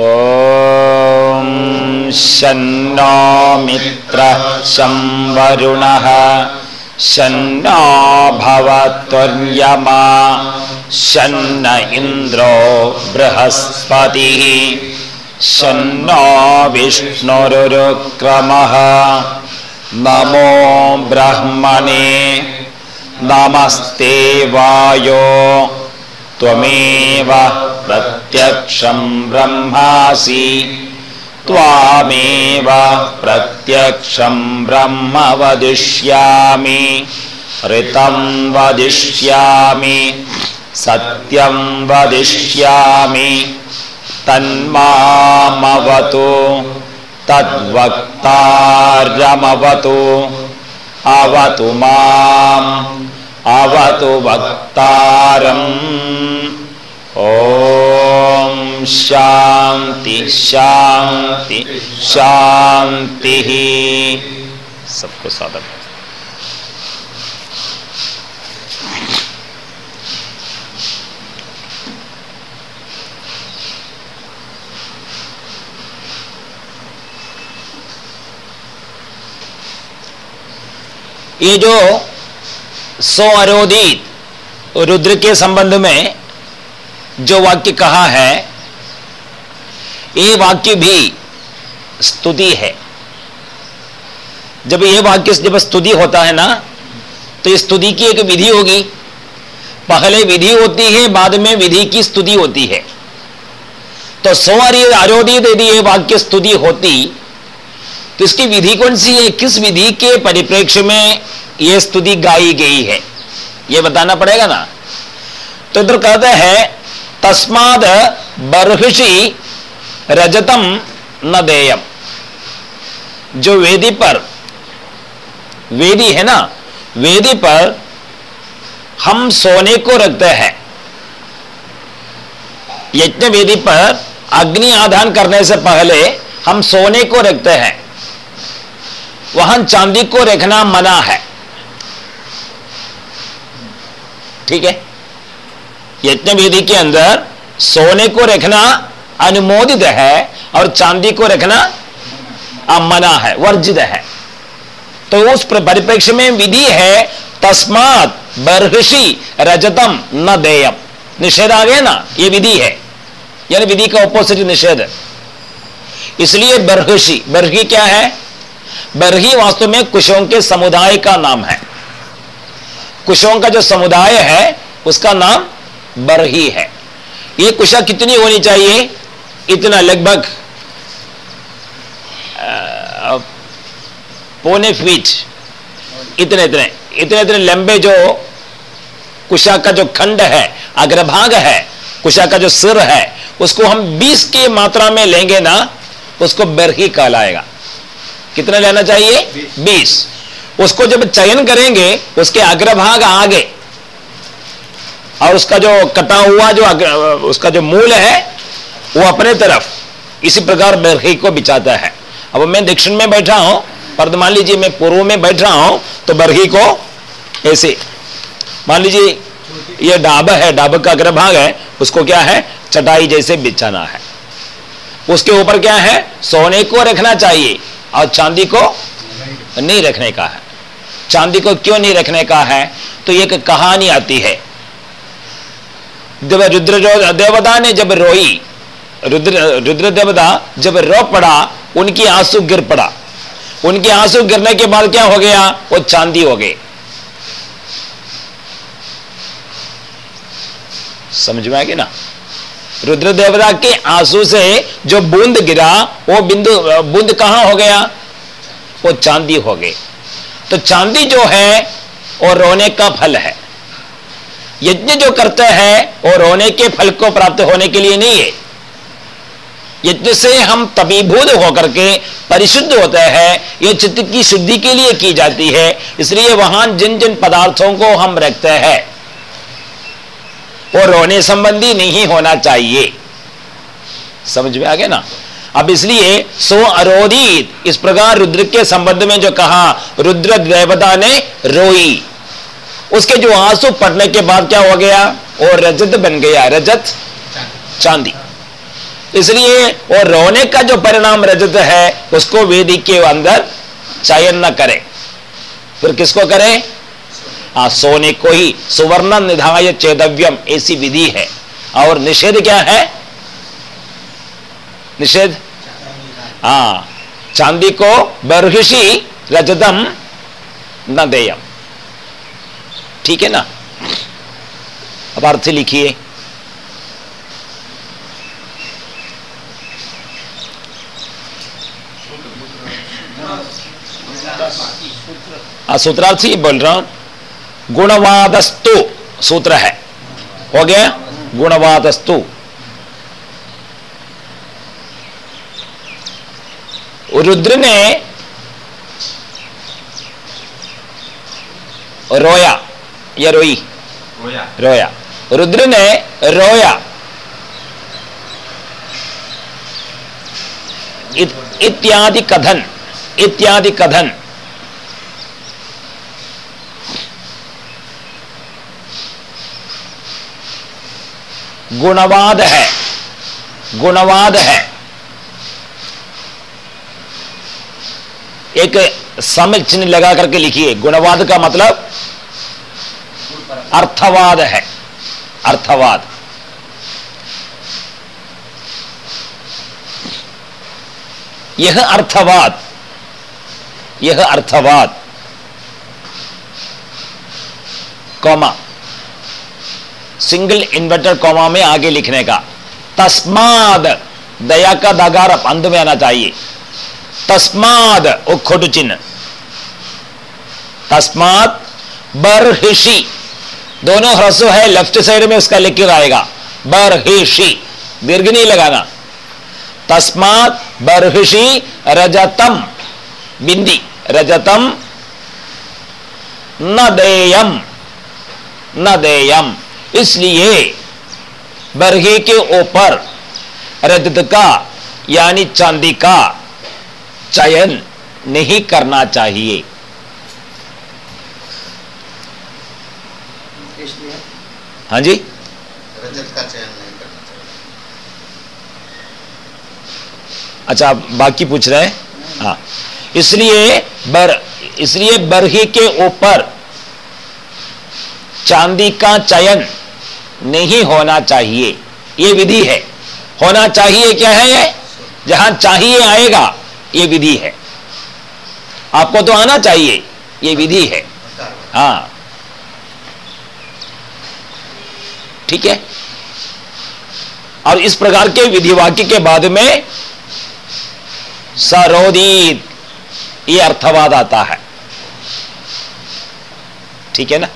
ॐ शन्नो मित्रः शं वरुणः शन्नो भवत्वर्यमा शन्न इन्द्रो बृहस्पतिः। शन्नो विष्णुरुक्रमः नमो ब्रह्मणे। नमस्ते वायो। त्वमेव प्रत्यक्षं ब्रह्मासि। त्वामेव प्रत्यक्षं ब्रह्म वदिष्यामि। ऋतं वदिष्यामि। सत्यं वदिष्यामि। तन्मामवतु। तद्वक्तार्यमवतु। अवतु माम्। अवतु वक्तारम् ॐ शान्ति शान्ति शान्तिः सबको सादर ये जो सो अरोधित रुद्र के संबंध में जो वाक्य कहा है, ये वाक्य भी स्तुति है। जब ये वाक्य जब स्तुति होता है ना तो स्तुति की एक विधि होगी। पहले विधि होती है, बाद में विधि की स्तुति होती है। तो सो आरोधित यदि ये वाक्य स्तुति होती तो इसकी विधि कौन सी है? किस विधि के परिप्रेक्ष्य में यह स्तुति गाई गई है? यह बताना पड़ेगा ना? तो इधर कहते हैं तस्माद बर्हिषि रजतम न देयम। जो वेदी पर, वेदी है ना, वेदी पर हम सोने को रखते हैं। यज्ञ वेदी पर अग्नि आधान करने से पहले हम सोने को रखते हैं। वहाँ चांदी को रखना मना है। ठीक है? यज्ञ विधि के अंदर सोने को रखना अनुमोदित है और चांदी को रखना मना है, वर्जित है। तो उस परिप्रेक्ष्य में विधि है तस्मात बर्हिषि रजतम न देयम। निषेध आ गया ना? ये विधि है। यानी विधि का ऑपोजिट निषेध। इसलिए बर्हिषि, बर्ही क्या है? बरही वास्तव में कुशों के समुदाय का नाम है। कुशों का जो समुदाय है, उसका नाम बरही है ये कुशा कितनी होनी चाहिए? इतना लगभग पौने फीट। इतने इतने इतने इतने लंबे जो कुशा का जो खंड है अग्रभाग है कुशा का जो सिर है उसको हम 20 की मात्रा में लेंगे ना उसको बरही कहलाएगा। कितना लेना चाहिए? 20 उसको जब चयन करेंगे उसके अग्रभाग आगे और उसका जो कटा हुआ जो उसका जो मूल है, वो अपने तरफ़ इसी प्रकार बरही को बिछाता है। अब मैं दक्षिण में बैठा हूँ, पर मान लीजिए मैं पूर्व में बैठ रहा हूँ तो बरही को ऐसे, मान लीजिए ये डाब है, डाब का अग्रभाग है, उसको क्या है? चटाई जैसे बिछाना है। उसके ऊपर क्या है? सोने को रखना चाहिए, और चांदी को नहीं रखने का है। चांदी को क्यों नहीं रखने का है? तो एक कहानी आती है जब रुद्र देवता ने जब रोई, रुद्र रुद्र देवता जब रो पड़ा, उनकी आँसू गिर पड़ा। उनके आँसू गिरने के बाद क्या हो गया? वो चांदी हो गए। समझ में आगे ना? रुद्र देवता के आँसू से जो बूंद गिरा, वो बिंदु, बूंद कहाँ हो गया? वो चांदी हो गए। तो चांदी जो है, वो रोने का फल है। यज्ञ जो करते हैं वो रोने के फल को प्राप्त होने के लिए नहीं है। यज्ञ से हम तबीभूत होकर के परिशुद्ध होते हैं। ये चित्त की शुद्धि के लिए की जाती है। इसलिए वहाँ जिन जिन पदार्थों को हम रखते हैं, वो रोने संबंधी नहीं होना चाहिए। समझ में आ गया ना? अब इसलिए सो अरोधित, इस प्रकार रुद्र के संबंध में जो कहा, रुद्र देवता ने रोई। उसके जो आँसू पड़ने के बाद क्या हो गया? और रजत बन गया, रजत चांदी। इसलिए और रोने का जो परिणाम रजत है, उसको वेदी के अंदर चयन न करे। फिर किसको करें? हाँ सोने को ही। सुवर्ण निधाय चेदव्यम, ऐसी विधि है। और निषेध क्या है? निषेध? हाँ चांदी को बर्हिशी रजतम न देयम। ठीक है ना? अब अर्थ लिखिए। सूत्रार्थ ही बोल रहा हूँ। गुणवादस्तु सूत्र है। हो गया? गुणवादस्तु। रुद्र ने रोया। या रोई रोया रोया रुद्र ने रोया इत्यादि कथन इत्यादि कथन गुणवाद है गुणवाद है एक सम चिन्ह लगा करके लिखिए। गुणवाद का मतलब अर्थवाद है। अर्थवाद। यह अर्थवाद। यह अर्थवाद। कौमा। सिंगल इन्वर्टर कॉमा में आगे लिखने का। तस्माद। दया का दागार अंत में आना चाहिए। तस्माद। खोटु चिन्ह। तस्मात बरहिषि। दोनों ह्रस्व है लेफ़्ट साइड में उसका लिख आएगा। बरहिषि दीर्घ नहीं लगाना। तस्मात बरहिषि रजतम, बिंदी, रजतम, न देयम न देयम। इसलिए बरहे के ऊपर रजत का, यानी चांदी का चयन नहीं करना चाहिए। हाँ जी। रजत का चयन नहीं करना चाहिए। अच्छा बाकी पूछ रहे हैं? हाँ। इसलिए बर इसलिए बरही के ऊपर चांदी का चयन नहीं होना चाहिए। ये विधि है। होना चाहिए क्या है? ये जहाँ चाहिए आएगा ये विधि है। आपको तो आना चाहिए। ये विधि है। हाँ। ठीक है? और इस प्रकार के विधि वाक्य के बाद में सरोदित, ये अर्थवाद आता है। ठीक है ना?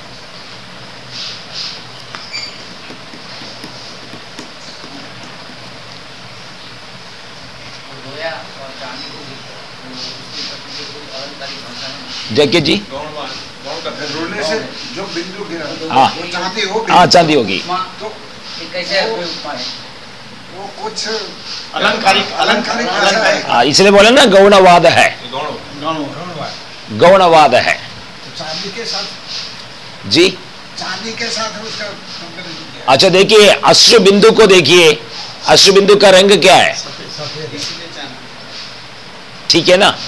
जैके जी। हाँ। हाँ चांदी होगी। तो हाँ। इसलिए बोले ना गौणवाद है। गौणवाद। है। जी। चांदी के साथ उसका अच्छा देखिए अश्रु बिंदु को देखिए। अश्रु बिंदु का रंग क्या है? ठीक है ना?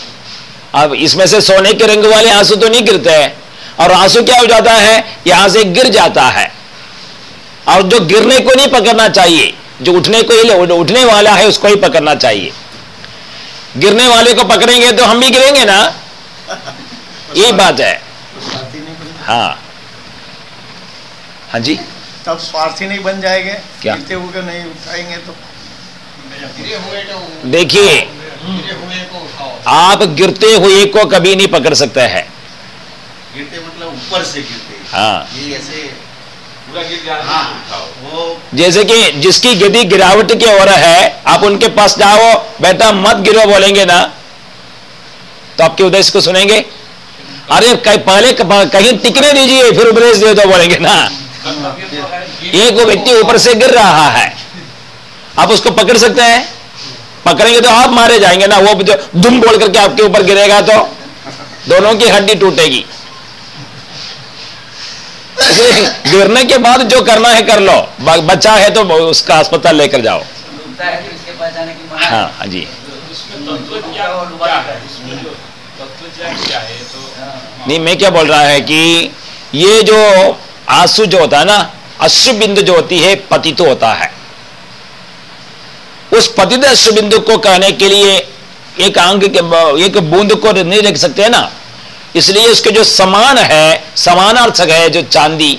अब इसमें से सोने के रंग वाले आँसू तो नहीं गिरते हैं। और आँसू क्या हो जाता है? यहाँ से गिर जाता है। और जो गिरने को नहीं पकड़ना चाहिए जो उठने को ही उठने वाला है उसको ही पकड़ना चाहिए। गिरने वाले को पकड़ेंगे तो हम भी गिरेंगे ना? यही बात है। हाँ। हाँ जी। तब स्वार्थी नहीं बन जाएँगे। क्या? नहीं उठाएँगे तो देखिए आप गिरते हुए को कभी नहीं पकड़ सकते हैं। गिरते मतलब ऊपर से गिरते। हाँ। ये ऐसे हाँ, जैसे कि जिसकी गिरी गिरावट की ओर है आप उनके पास जाओ बेटा मत गिरो बोलेंगे ना। तो आपके उद्देश्य को सुनेंगे? अरे कहीं पहले कहीं टिकने दीजिए फिर उपदेश दे दो बोलेंगे ना। एक व्यक्ति ऊपर से गिर रहा है। आप उसको पकड़ सकते हैं? पकड़ेंगे तो आप मारे जाएँगे ना वो दुम बोल करके आपके ऊपर गिरेगा तो। दोनों की हड्डी टूटेगी। गिरने के बाद जो करना है कर लो। बच्चा है तो उसका अस्पताल लेकर जाओ। है हाँ जी। नहीं मैं क्या बोल रहा है कि ये जो आँसू जो होता है ना अश्रु बिंदु जो होती है पतित होता है। उस पतित अश्रु बिंदु को कहने के लिए एक अंग के एक बूंद को नहीं रख सकते ना? इसलिए उसके जो समान है समानार्थक है जो चांदी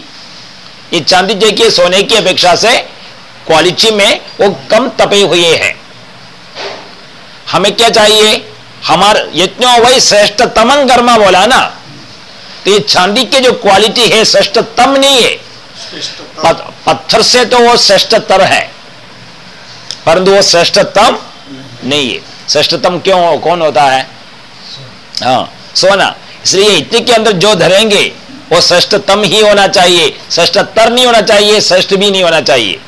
ये चांदी देखिए सोने की अपेक्षा से क्वालिटी में वो कम तपे हुए है। हमें क्या चाहिए? हमारे यज्ञो वही श्रेष्ठतम गर्मा बोला ना? तो ये चांदी की जो क्वालिटी है श्रेष्ठतम नहीं है। पत, पत्थर से तो वो श्रेष्ठतर है परंतु वो श्रेष्ठतम नहीं है। श्रेष्ठतम क्यों? कौन होता है? हाँ सोना। इसलिए इतने के अंदर जो धरेंगे, वो श्रेष्ठतम ही होना चाहिए। श्रेष्ठतर नहीं होना चाहिए, श्रेष्ठ भी नहीं होना चाहिए।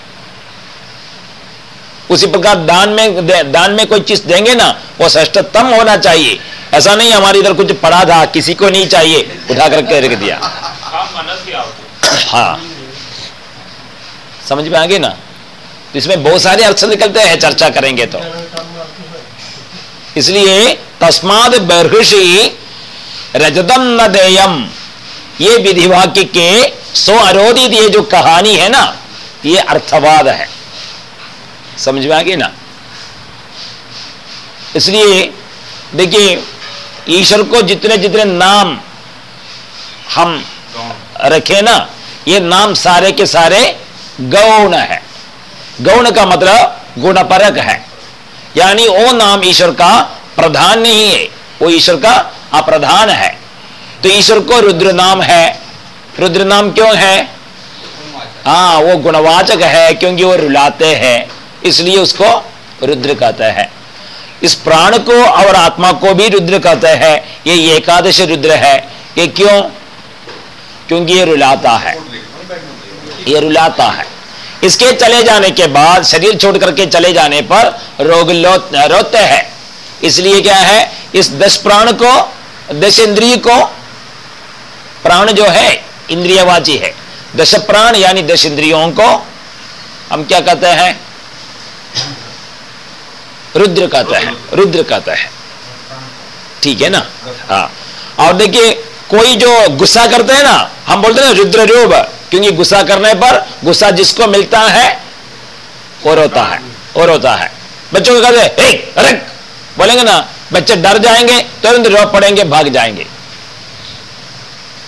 उसी प्रकार दान में दान में कोई चीज़ देंगे ना, वो श्रेष्ठतम होना चाहिए। ऐसा नहीं हमारे इधर कुछ पड़ा था, किसी को नहीं चाहिए उठा करके रख दिया। हाँ। समझ में आ गए ना? तो इसमें बहुत सारे अर्थ निकलते हैं, चर्चा करेंगे तो। इसलिए तस्माद बर्हिषि रजतम न देयम ये विधि वाक्य के सो अरोधित ये जो कहानी है ना, ये अर्थवाद है। समझ में आ गई ना? इसलिए, देखिए, ईश्वर को जितने जितने नाम हम रखे ना, ये नाम सारे के सारे गौण है। गौण का मतलब गुणपरक है। यानी वो नाम ईश्वर का प्रधान नहीं है, वो ईश्वर का अप्रधान है। तो ईश्वर को रुद्र नाम है। रुद्र नाम क्यों है? हाँ वो गुणवाचक है क्योंकि वो रुलाते हैं, इसलिए उसको रुद्र कहते हैं। इस प्राण को और आत्मा को भी रुद्र कहते हैं। ये एकादश रुद्र है। ये क्यों? क्योंकि ये रुलाता है। ये रुलाता है। इसके चले जाने के बाद, शरीर छोड़ करके चले जाने पर रोग रोते हैं। इसलिए क्या है? इस दस प्राण को दश इंद्रिय को प्राण जो है, इंद्रियवाची है। दश प्राण यानी दश इंद्रियों को हम क्या कहते हैं? रुद्र कहते हैं, रुद्र कहता है। ठीक है ना? हाँ। और देखिए, कोई जो गुस्सा करते हैं ना, हम बोलते हैं रुद्र रूप, क्योंकि गुस्सा करने पर गुस्सा जिसको मिलता है और होता है और होता है। बच्चों को कहते हैं बोलेंगे ना बच्चे डर जाएँगे, तुरंत रो पड़ेंगे, भाग जाएँगे।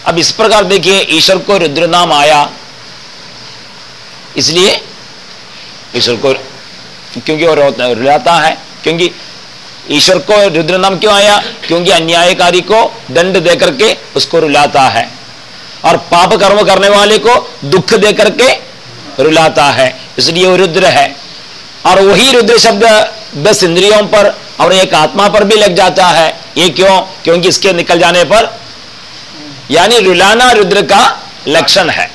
अब इस प्रकार देखिए, ईश्वर को रुद्र नाम आया। इसलिए ईश्वर को, क्योंकि वो रुलाता है, क्योंकि ईश्वर को रुद्र नाम क्यों आया? क्योंकि अन्यायकारी को दंड देकर के उसको रुलाता है। और पाप कर्म करने वाले को दुख दे करके रुलाता है। इसलिए वो रुद्र है। और वही रुद्र शब्द दस इंद्रियों पर और एक आत्मा पर भी लग जाता है। ये क्यों? क्योंकि इसके निकल जाने पर यानी रुलाना रुद्र का लक्षण है।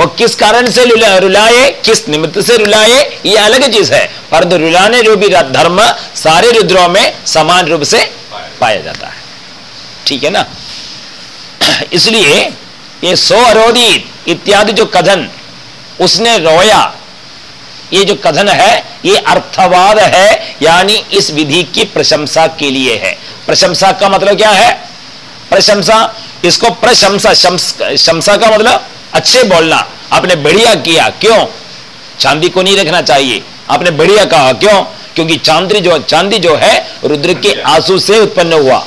वो किस कारण से रुलाए, किस निमित्त से रुलाए, ये अलग चीज़ है। पर रुलाने रूपी धर्म सारे रुद्रों में समान रूप से पाया जाता है। ठीक है ना? इसलिए ये सो अरोधित इत्यादि जो कथन, उसने रोया ये जो कथन है ये अर्थवाद है यानी इस विधि की प्रशंसा के लिए है। प्रशंसा का मतलब क्या है? प्रशंसा इसको प्रशंसा शंसा का मतलब अच्छे बोलना। आपने बढ़िया किया क्यों? चांदी को नहीं रखना चाहिए। आपने बढ़िया कहा क्यों? क्योंकि चांदी जो चांदी जो है रुद्र के आँसू से उत्पन्न हुआ।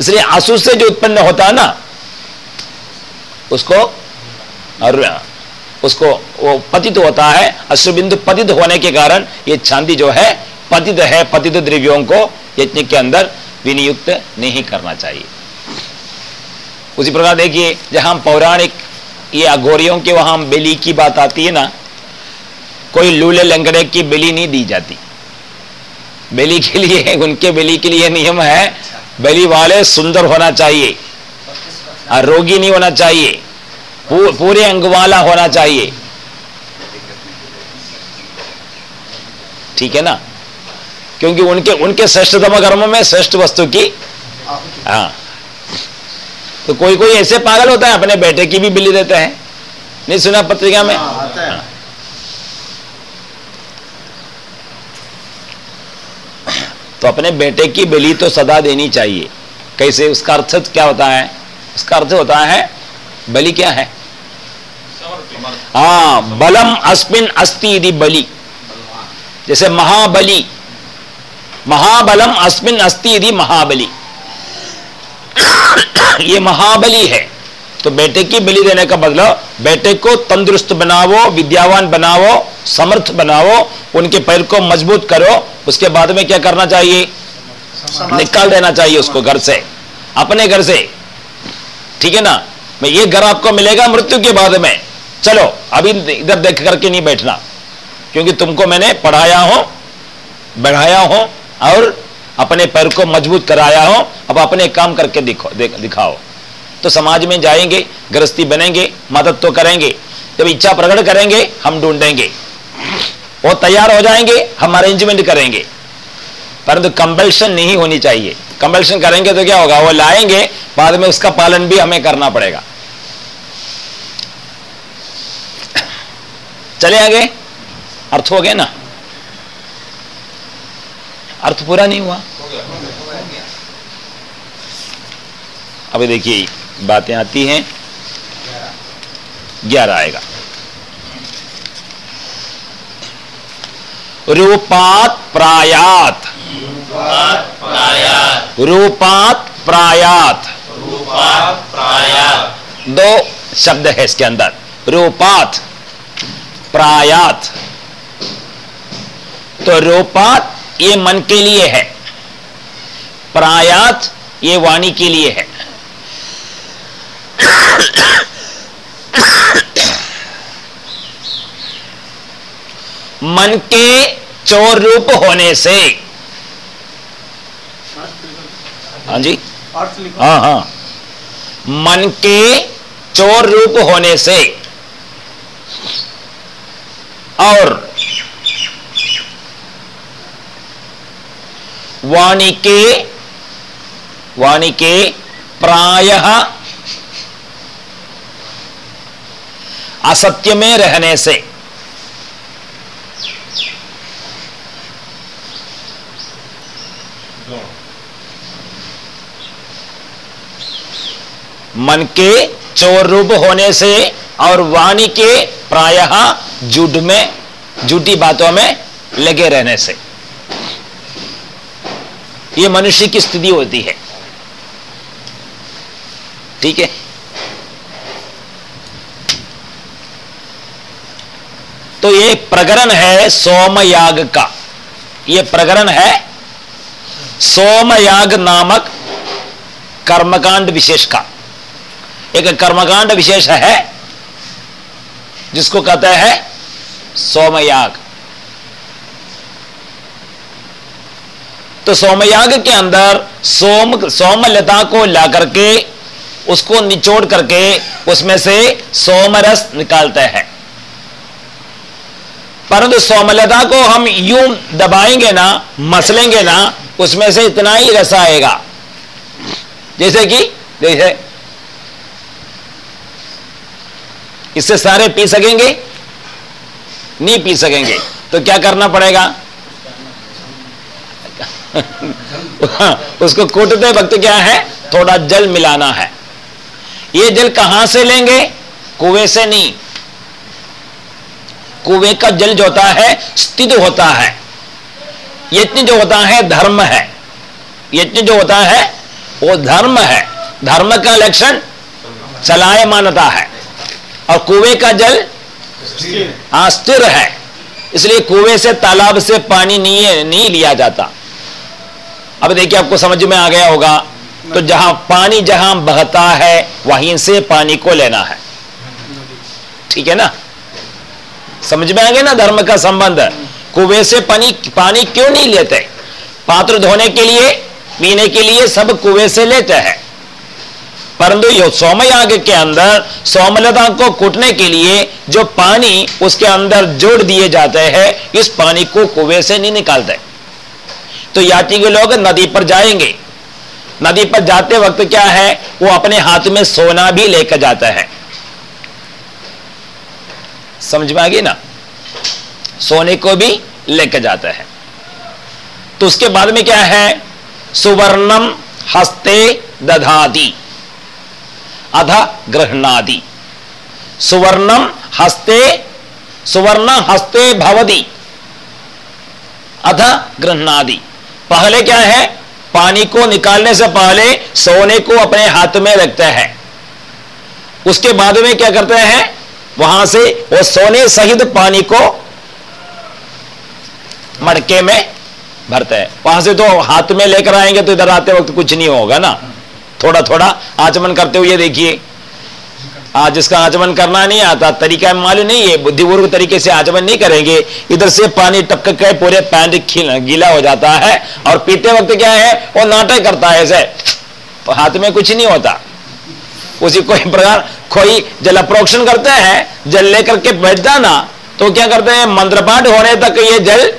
इसलिए आँसू से जो उत्पन्न होता है ना उसको उसको वो पतित होता है, अश्रुबिंदु पतित होने के कारण ये चांदी जो है, पतित है, पतित द्रव्यों को यज्ञ के अंदर विनियुक्त नहीं करना चाहिए। उसी प्रकार देखिए, जहाँ पौराणिक ये अघोरियों के वहाँ बेली की बात आती है ना, कोई लूले लंगड़े की बेली नहीं दी जाती। बेली के लिए, उनके बेली के लिए नियम है, बेली वाले सुंदर होना चाहिए, और रोगी नहीं होना चाहिए। पूरे अंग वाला होना चाहिए। ठीक है ना? क्योंकि उनके उनके श्रेष्ठतम कर्म में श्रेष्ठ वस्तु की हाँ। तो कोई कोई ऐसे पागल होता है अपने बेटे की भी बिल्ली देते हैं। नहीं सुना पत्रिका में? हाँ, तो अपने बेटे की बलि तो सदा देनी चाहिए। कैसे? उसका अर्थ क्या होता है? उसका अर्थ होता है बलि क्या है? हाँ बलम अस्मिन अस्ति यदि बलि जैसे महाबली महाबलम अस्मिन अस्ति यदि महाबली ये महाबली है तो बेटे की बलि देने का मतलब बेटे को तंदुरुस्त बनाओ विद्यावान बनाओ समर्थ बनाओ उनके पैर को मज़बूत करो उसके बाद में क्या करना चाहिए निकाल देना चाहिए उसको घर से अपने घर से ठीक है ना मैं ये घर आपको मिलेगा मृत्यु के बाद में चलो, अभी इधर देख करके नहीं बैठना, क्योंकि तुमको मैंने पढ़ाया हो, बढ़ाया हो, और अपने पैर को मज़बूत कराया हो, अब अपने काम करके दिखो दिखाओ। तो समाज में जाएँगे, गृहस्थी बनेंगे, मदद तो करेंगे, जब इच्छा प्रकट करेंगे, हम ढूंढेंगे। वो तैयार हो जाएँगे, हम अरेंजमेंट करेंगे। परंतु कंपल्शन नहीं होनी चाहिए। कंपल्शन करेंगे तो क्या होगा? वो लाएँगे, बाद में उसका पालन भी हमें करना पड़ेगा। चले आगे। अर्थ हो गया ना? अर्थ पूरा नहीं हुआ। अभी देखिए बातें आती हैं। ग्यारह आएगा। रूपात प्रायात। रूपात प्रायात। रूपात प्रायात। दो शब्द है इसके अंदर। रूपात। प्रायात। तो रूपात ये मन के लिए है। प्रायात ये वाणी के लिए है। मन के चोर रूप होने से। हाँ जी। हाँ हाँ। मन के चोर रूप होने से। और वाणी के वाणी के प्रायः असत्य में रहने से। मन के चोर रूप होने से और वाणी के प्रायः झूठ में, झूठी बातों में लगे रहने से। यह मनुष्य की स्थिति होती है। ठीक है? तो ये प्रकरण है सोमयाग का। ये प्रकरण है सोमयाग नामक कर्मकांड विशेष का। एक कर्मकांड विशेष है जिसको कहते हैं सोमयाग तो सोमयाग के अंदर सोम सोमलता को ला करके उसको निचोड़ करके, उसमें से सोमरस निकालते हैं। परंतु सोमलता को हम यूँ दबाएँगे ना, मसलेंगे ना, उसमें से इतना ही रस आएगा। जैसे कि, जैसे इससे सारे पी सकेंगे? नहीं पी सकेंगे। तो क्या करना पड़ेगा? उसको कूटते वक्त क्या है? थोड़ा जल मिलाना है। ये जल कहाँ से लेंगे? कुएँ से नहीं। कुएँ का जल जो होता है, स्थित होता है। यज्ञ जो होता है, धर्म है। यज्ञ जो होता है, वो धर्म है। धर्म का लक्षण चलाए मानता है। और कुएँ का जल हाँ स्थिर है। इसलिए कुएँ से तालाब से पानी नहीं है नहीं लिया जाता। अब देखिए आपको समझ में आ गया होगा। तो जहाँ पानी जहाँ बहता है वहीं से पानी को लेना है। ठीक है ना? समझ में आ गया ना धर्म का संबंध? कुएँ से पानी पानी क्यों नहीं लेते? पात्र धोने के लिए पीने के लिए सब कुएँ से लेते हैं। परंतु यो सोमयाग के अंदर सोमलता को कूटने के लिए जो पानी उसके अंदर जोड़ दिए जाते हैं, इस पानी को कुएँ से नहीं निकालते। तो यात्री के लोग नदी पर जाएँगे। नदी पर जाते वक्त क्या है, वो अपने हाथ में सोना भी लेकर जाता है। समझ में आ गई ना? सोने को भी लेकर जाता है। तो उसके बाद में क्या है? सुवर्णम हस्ते दधादी अध ग्रहणादि। सुवर्णम हस्ते, सुवर्ण हस्ते भवदी अध ग्रहणादि। पहले क्या है? पानी को निकालने से पहले सोने को अपने हाथ में रखते हैं। उसके बाद में क्या करते हैं? वहाँ से वो सोने सहित पानी को मड़के में भरते हैं। वहाँ से तो हाथ में लेकर आएँगे तो इधर आते वक्त कुछ नहीं होगा ना। थोड़ा थोड़ा आचमन करते हुए देखिए। आज जिसका आचमन करना नहीं आता, तरीका मालूम नहीं है बुद्धिपूर्व तरीके से आचमन नहीं करेंगे। इधर से पानी टपक के पूरे पैंट गीला हो जाता है और पीते वक्त क्या है, वो नाटक करता है ऐसे। हाथ में कुछ नहीं होता। उसी कोई प्रकार कोई जल अप्रोक्षण करते हैं, जल लेकर के बैठता ना तो क्या करते हैं, मंत्रपाठ होने तक ये जल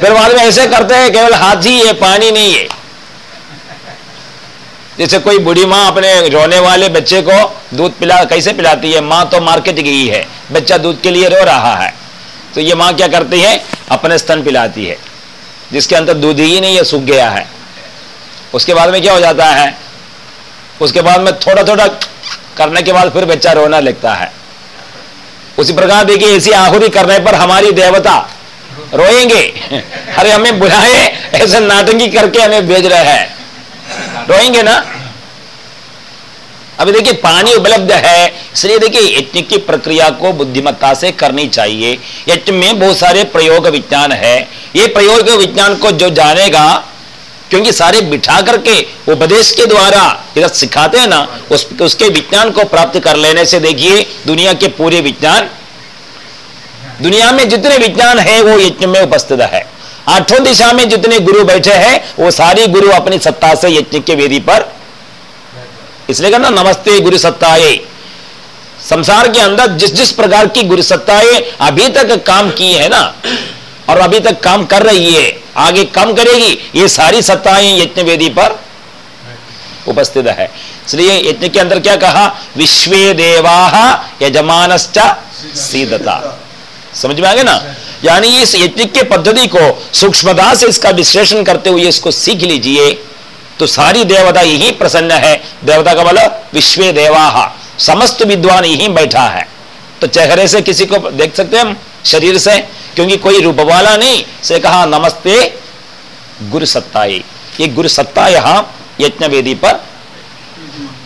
फिर बाद में ऐसे करते हैं, केवल हाथ ही है, पानी नहीं है। जैसे कोई बुढ़ी माँ अपने रोने वाले बच्चे को दूध पिला, कैसे पिलाती है? माँ तो मार्केट गई है। बच्चा दूध के लिए रो रहा है। तो ये माँ क्या करती है? अपने स्तन पिलाती है। जिसके अंदर दूध ही नहीं है, सूख गया है। उसके बाद में क्या हो जाता है? उसके बाद में थोड़ा थोड़ा करने के बाद फिर बच्चा रोना लगता है। उसी प्रकार देखिए, ऐसी आहुति करने पर हमारी देवता रोएँगे। अरे हमें बुलाए, ऐसे नाटंगी करके हमें भेज रहे हैं। रोएँगे ना? अभी देखिए पानी उपलब्ध है इसलिए देखिए यज्ञ की प्रक्रिया को बुद्धिमत्ता से करनी चाहिए। यज्ञ में बहुत सारे प्रयोग विज्ञान है। ये प्रयोग विज्ञान को जो जानेगा क्योंकि सारे बिठा करके उपदेश के द्वारा इधर सिखाते हैं ना उस, उसके विज्ञान को प्राप्त कर लेने से देखिए दुनिया के पूरे विज्ञान दुनिया में जितने विज्ञान है वो यज्ञ में उपस्थित है। आठों दिशा में जितने गुरु बैठे हैं, वो सारी गुरु अपनी सत्ता से यज्ञ के वेदी पर इसलिए कहना, नमस्ते गुरु सत्ताए। संसार के अंदर जिस जिस प्रकार की गुरु सत्ताएँ अभी तक काम की है ना, और अभी तक काम कर रही है, आगे काम करेगी, ये सारी सत्ताएँ यज्ञ वेदी पर उपस्थित है। इसलिए यज्ञ के अंदर क्या कहा? विश्व देवा यजमान सीधता समझ में आ गया ना? यानी इस यज्ञ के पद्धति को सूक्ष्मता से इसका विश्लेषण करते हुए इसको सीख लीजिए। तो सारी देवता यही प्रसन्न है। देवता का बोला, विश्व देवा। समस्त विद्वान यही बैठा है। तो चेहरे से किसी को देख सकते हम? शरीर से? क्योंकि कोई रूप वाला नहीं। से कहा, नमस्ते, गुरु सत्ताई। ये गुरु सत्ता यहाँ यज्ञ वेदी पर।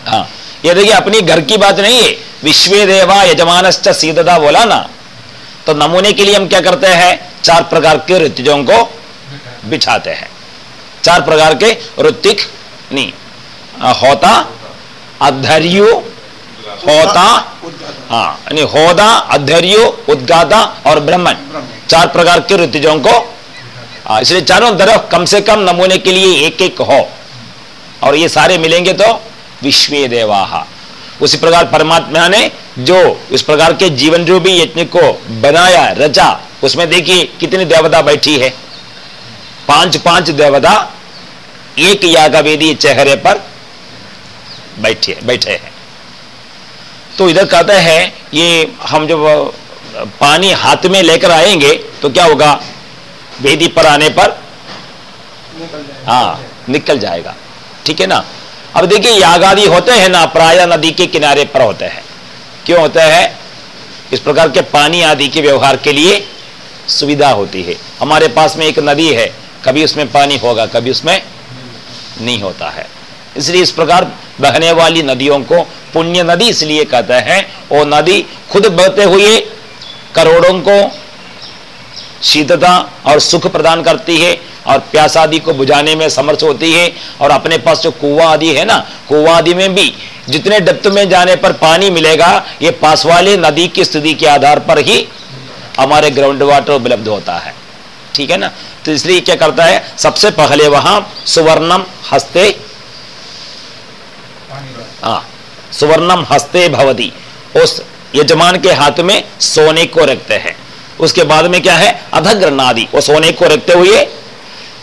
हाँ। ये देखिए, अपनी घर की बात नहीं है। विश्व देवा यजमान सीधता बोला ना? तो नमूने के लिए हम क्या करते हैं? चार प्रकार के ऋतुजों को बिछाते हैं। चार प्रकार के ऋतिक नहीं होता, अधर्यु, होता हाँ होदा, अधर्यो उद्गाता और ब्रह्मण। चार प्रकार के ऋतुजों को इसलिए चारों तरफ़ कम से कम नमूने के लिए एक एक हो। और ये सारे मिलेंगे तो विश्व देवाहा। उसी प्रकार परमात्मा ने जो उस प्रकार के जीवन जो भी यज्ञ को बनाया रचा उसमें देखिए कितनी देवता बैठी है। पाँच पाँच देवता एक यागावेदी चेहरे पर बैठे बैठे हैं। तो इधर कहते हैं ये हम जब पानी हाथ में लेकर आएँगे तो क्या होगा? वेदी पर आने पर हाँ निकल जाएगा। ठीक है ना? अब देखिए याग आदि होते हैं ना, प्राय नदी के किनारे पर होते हैं। क्यों होता है? इस प्रकार के पानी आदि के व्यवहार के लिए सुविधा होती है। हमारे पास में एक नदी है, कभी उसमें पानी होगा, कभी उसमें नहीं होता है। इसलिए इस प्रकार बहने वाली नदियों को पुण्य नदी इसलिए कहते हैं, वो नदी खुद बहते हुए करोड़ों को शीतता और सुख प्रदान करती है। और प्यास आदि को बुझाने में समर्थ होती है और अपने पास जो कुआ आदि है ना, कुआ आदि में भी जितने डेप्थ में जाने पर पानी मिलेगा, ये पास वाले नदी की स्थिति के आधार पर ही हमारे ग्राउंड वाटर उपलब्ध होता है। ठीक है ना? तो इसलिए क्या करता है? सबसे पहले वहाँ सुवर्णम हस्ते हाँ सुवर्णम हस्ते भवदी उस यजमान के हाथ में सोने को रखते हैं। उसके बाद में क्या है? अधग्र नादी वो सोने को रखते हुए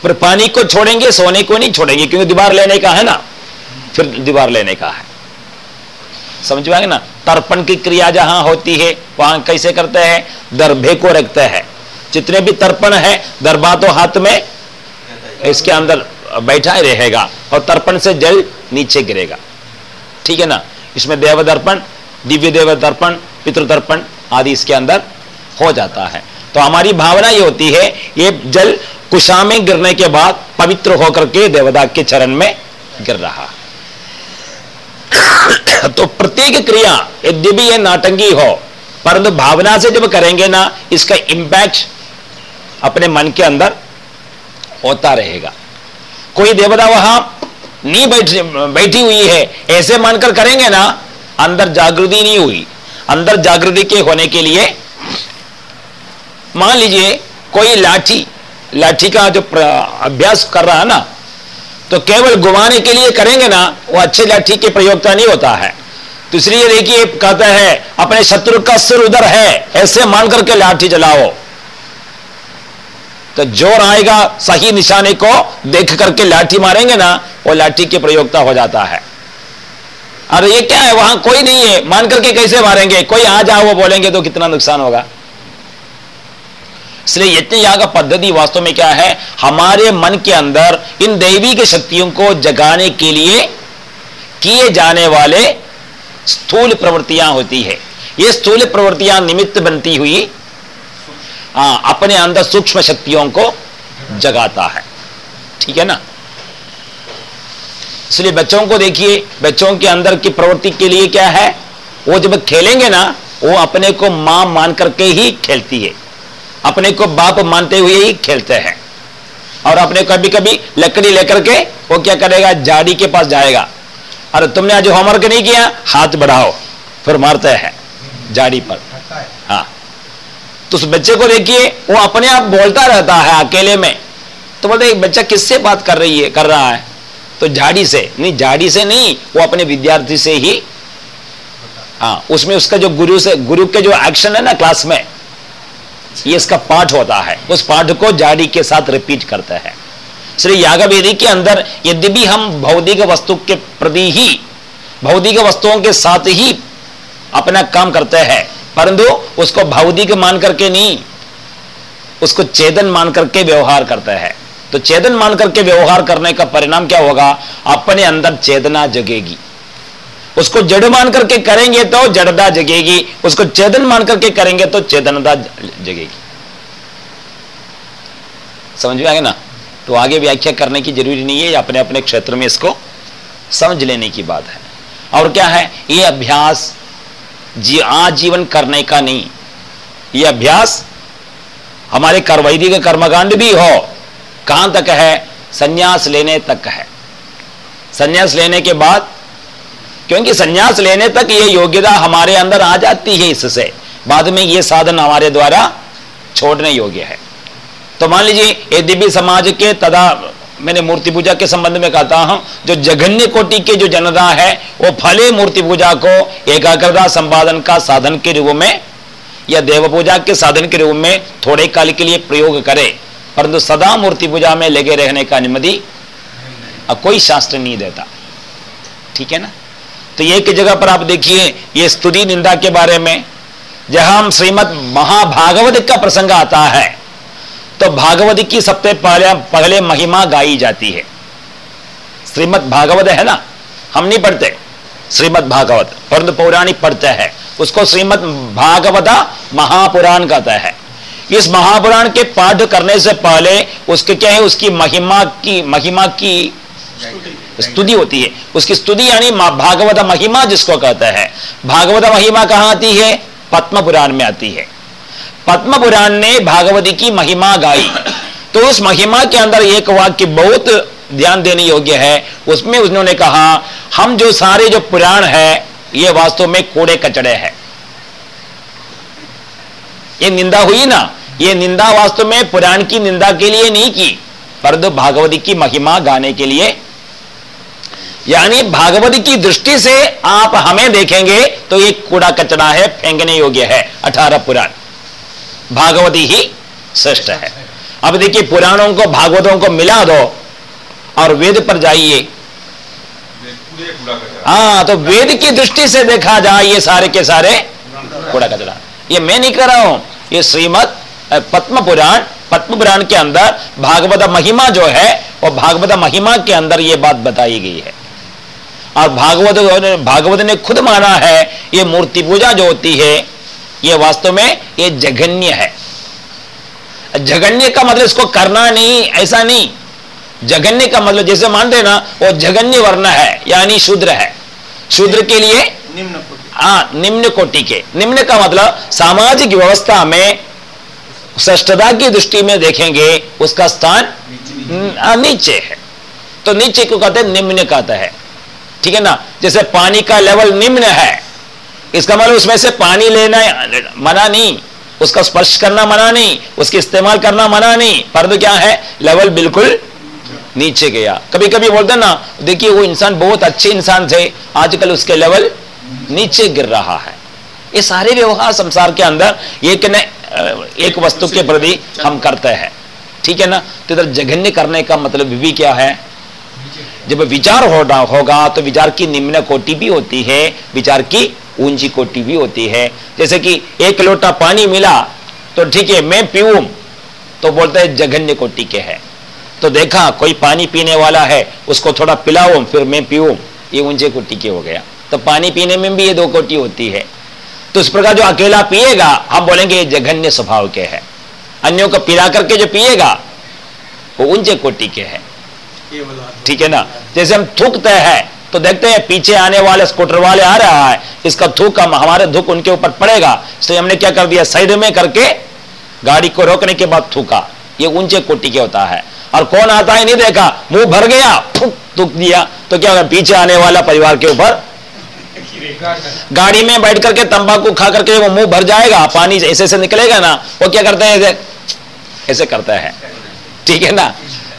फिर पानी को छोड़ेंगे, सोने को नहीं छोड़ेंगे, क्योंकि दीवार लेने का है ना? फिर दीवार लेने का है। समझ में ना? तर्पण की क्रिया जहाँ होती है, वहाँ कैसे करते हैं? दरभे को रखते हैं। जितने भी तर्पण है दरबा तो हाथ में इसके अंदर बैठा ही रहेगा, और तर्पण से जल नीचे गिरेगा। ठीक है ना? इसमें देव दर्पण दिव्य देव दर्पण पितृतर्पण आदि इसके अंदर हो जाता है। तो हमारी भावना ये होती है, ये जल कुशा में गिरने के बाद पवित्र होकर के देवदा के चरण में गिर रहा। तो प्रत्येक क्रिया यद्यपि ये नाटंगी हो परंतु भावना से जब करेंगे ना, इसका इंपैक्ट अपने मन के अंदर होता रहेगा। कोई देवता वहाँ नहीं बैठ, बैठी हुई है, ऐसे मानकर करेंगे ना, अंदर जागृति नहीं हुई। अंदर जागृति के होने के लिए मान लीजिए, कोई लाठी लाठी का जो अभ्यास कर रहा है ना तो केवल घुमाने के लिए करेंगे ना, वो अच्छे लाठी के प्रयोगता नहीं होता है। तो इसलिए देखिए, कहता है, अपने शत्रु का सिर उधर है, ऐसे मान करके लाठी चलाओ तो ज़ोर आएगा, सही निशाने को देख करके लाठी मारेंगे ना, वो लाठी की प्रयोगता हो जाता है। अरे, ये क्या है? वहाँ कोई नहीं है। मान करके कैसे मारेंगे? कोई आ जाओ, वो बोलेंगे तो कितना नुकसान होगा? इसलिए यज्ञ याग पद्धति वास्तव में क्या है? हमारे मन के अंदर इन देवी के शक्तियों को जगाने के लिए किए जाने वाले स्थूल प्रवृत्तियाँ होती है। ये स्थूल प्रवृत्तियाँ निमित्त बनती हुई आ, अपने अंदर सूक्ष्म शक्तियों को जगाता है। ठीक है ना? इसलिए बच्चों को देखिए बच्चों के अंदर की प्रवृत्ति के लिए क्या है? वो जब खेलेंगे ना वो अपने को माँ मान करके ही खेलती है। अपने को बाप मानते हुए ही खेलते हैं। और अपने कभी कभी लकड़ी लेकर के वो क्या करेगा? जाड़ी के पास जाएगा। अरे तुमने आज होमवर्क नहीं किया? हाथ बढ़ाओ। फिर मारते हैं जाड़ी पर। हाँ। तो उस बच्चे को देखिए, वो अपने आप बोलता रहता है अकेले में। तो बोलते बच्चा किससे बात कर रही है? कर रहा है? तो झाड़ी से। नहीं झाड़ी से नहीं, वो अपने विद्यार्थी से ही। हाँ उसमें उसका जो गुरु से, गुरु के जो एक्शन है ना क्लास में ये इसका पाठ होता है। उस पाठ को जाड़ी के साथ रिपीट करते हैं। श्री यागवेदी के अंदर यदि भी हम भौतिक वस्तु के प्रति ही, भौतिक वस्तुओं के साथ ही अपना काम करते हैं, परंतु उसको भौतिक मान करके नहीं, उसको चेतन मान करके व्यवहार करते हैं। तो चेतन मान करके व्यवहार करने का परिणाम क्या होगा? अपने अंदर चेतना जगेगी। उसको जड़ मान करके करेंगे तो जड़दा जगेगी। उसको चेतन मान करके करेंगे तो चेतनता जगेगी। समझ में आगे ना? तो आगे व्याख्या करने की ज़रूरी नहीं है अपने अपने क्षेत्र में इसको समझ लेने की बात है। और क्या है? ये अभ्यास जी, आजीवन करने का नहीं। ये अभ्यास हमारे कर्वैदिक कर्मकांड भी हो, कहाँ तक है? संन्यास लेने तक है। संन्यास लेने के बाद क्योंकि संन्यास लेने तक ये योग्यता हमारे अंदर आ जाती है इससे। बाद में ये साधन हमारे द्वारा छोड़ने योग्य है। तो मान लीजिए ये दिव्य समाज के तदा मैंने मूर्ति पूजा के संबंध में कहता हूँ, जो जघन्य कोटि के जो जनता है, वो फले मूर्ति पूजा को एकाग्रता संपादन का साधन के रूप में या देव पूजा के साधन के रूप में थोड़े काल के लिए प्रयोग करे, परंतु सदा मूर्ति पूजा में लगे रहने का अनुमति कोई शास्त्र नहीं देता। ठीक है ना? तो एक जगह पर आप देखिए, ये स्तुति निंदा के बारे में, जहाँ हम श्रीमद महाभागवत का प्रसंग आता है तो भागवत की सबसे पहले पहले महिमा गाई जाती है। श्रीमद भागवत है ना? हम नहीं पढ़ते। श्रीमद भागवत, परंतु पौराणिक पढ़ते हैं। उसको श्रीमद भागवत महापुराण कहता है। इस महापुराण के पाठ करने से पहले, उसके क्या है? उसकी महिमा की महिमा की स्तुति होती है। उसकी स्तुति यानी भागवत महिमा जिसको कहते हैं। भागवत महिमा कहाँ आती है? पद्म पुराण में आती है। पद्म पुराण ने भागवती की महिमा गाई। तो उस महिमा के अंदर एक वाक्य बहुत ध्यान देने योग्य है। उसमें उन्होंने कहा, हम जो सारे जो पुराण है, ये वास्तव में कूड़े कचड़े है। ये निंदा हुई ना? ये निंदा वास्तव में पुराण की निंदा के लिए नहीं की परंतु भागवती की महिमा गाने के लिए यानी भागवत की दृष्टि से आप हमें देखेंगे तो ये कूड़ा कचरा है, फेंकने योग्य है, अठारह पुराण। भागवती ही श्रेष्ठ है। अब देखिए, पुराणों को, भागवतों को मिला दो और वेद पर जाइए। हाँ तो वेद की दृष्टि से देखा जाए ये सारे के सारे कूड़ा कचरा। ये मैं नहीं कर रहा हूँ, ये श्रीमद पद्म पुराण पद्म पुराण के अंदर भागवत महिमा जो है, वो भागवत महिमा के अंदर ये बात बताई गई है। और भागवत भागवत ने खुद माना है ये मूर्ति पूजा जो होती है ये वास्तव में ये जघन्य है। जघन्य का मतलब इसको करना नहीं ऐसा नहीं। जघन्य का मतलब जैसे मानते ना वो जघन्य वर्ण है यानी शूद्र है। शूद्र के लिए निम्न हाँ निम्न कोटि के। निम्न का मतलब सामाजिक व्यवस्था में श्रेष्ठता की दृष्टि में देखेंगे उसका स्थान नीचे है। तो नीचे को कहते हैं निम्न कहते हैं। ठीक है ना? जैसे पानी का लेवल निम्न है। इसका मतलब उसमें से पानी लेना मना नहीं। उसका स्पर्श करना मना नहीं। उसके इस्तेमाल करना मना नहीं। परंतु क्या है? लेवल बिल्कुल नीचे गया। कभी कभी बोलते ना, देखिए, वो इंसान बहुत अच्छे इंसान थे। आजकल उसके लेवल नीचे गिर रहा है। ये सारे व्यवहार संसार के अंदर एक न एक वस्तु के प्रति हम करते हैं। ठीक है ना? तो इधर जघन्य करने का मतलब भी क्या है? जब विचार होना होगा तो विचार की निम्न कोटि भी होती है, विचार की ऊँची कोटि भी होती है। जैसे कि एक लोटा पानी मिला तो ठीक है, मैं पीऊं तो बोलते हैं जघन्य कोटि के है। तो देखा, कोई पानी पीने वाला है, उसको थोड़ा पिलाओ फिर मैं पीऊं, ये ऊँचे कोटि के हो गया। तो पानी पीने में भी ये दो कोटि होती है। तो इस प्रकार जो अकेला पिएगा, हम बोलेंगे ये जघन्य स्वभाव के है। अन्यों को पिला करके जो पिएगा, वो ऊँचे कोटि के है। ठीक है ना? जैसे हम थूकते हैं तो देखते हैं पीछे आने वाले स्कूटर वाले आ रहा है, इसका थूक हम हमारे धुक उनके ऊपर पड़ेगा। इसलिए हमने क्या कर दिया? साइड में करके गाड़ी को रोकने के बाद थूका। ये ऊँचे कोटि के होता है। और कौन आता है नहीं देखा? मुँह भर गया थूक थूक दिया। तो क्या होगा? पीछे आने वाला परिवार के ऊपर गाड़ी में बैठ करके तंबाकू खा करके वो मुँह भर जाएगा, पानी ऐसे ऐसे निकलेगा ना। वो क्या करते हैं? ऐसे ऐसे करता है। ठीक है ना?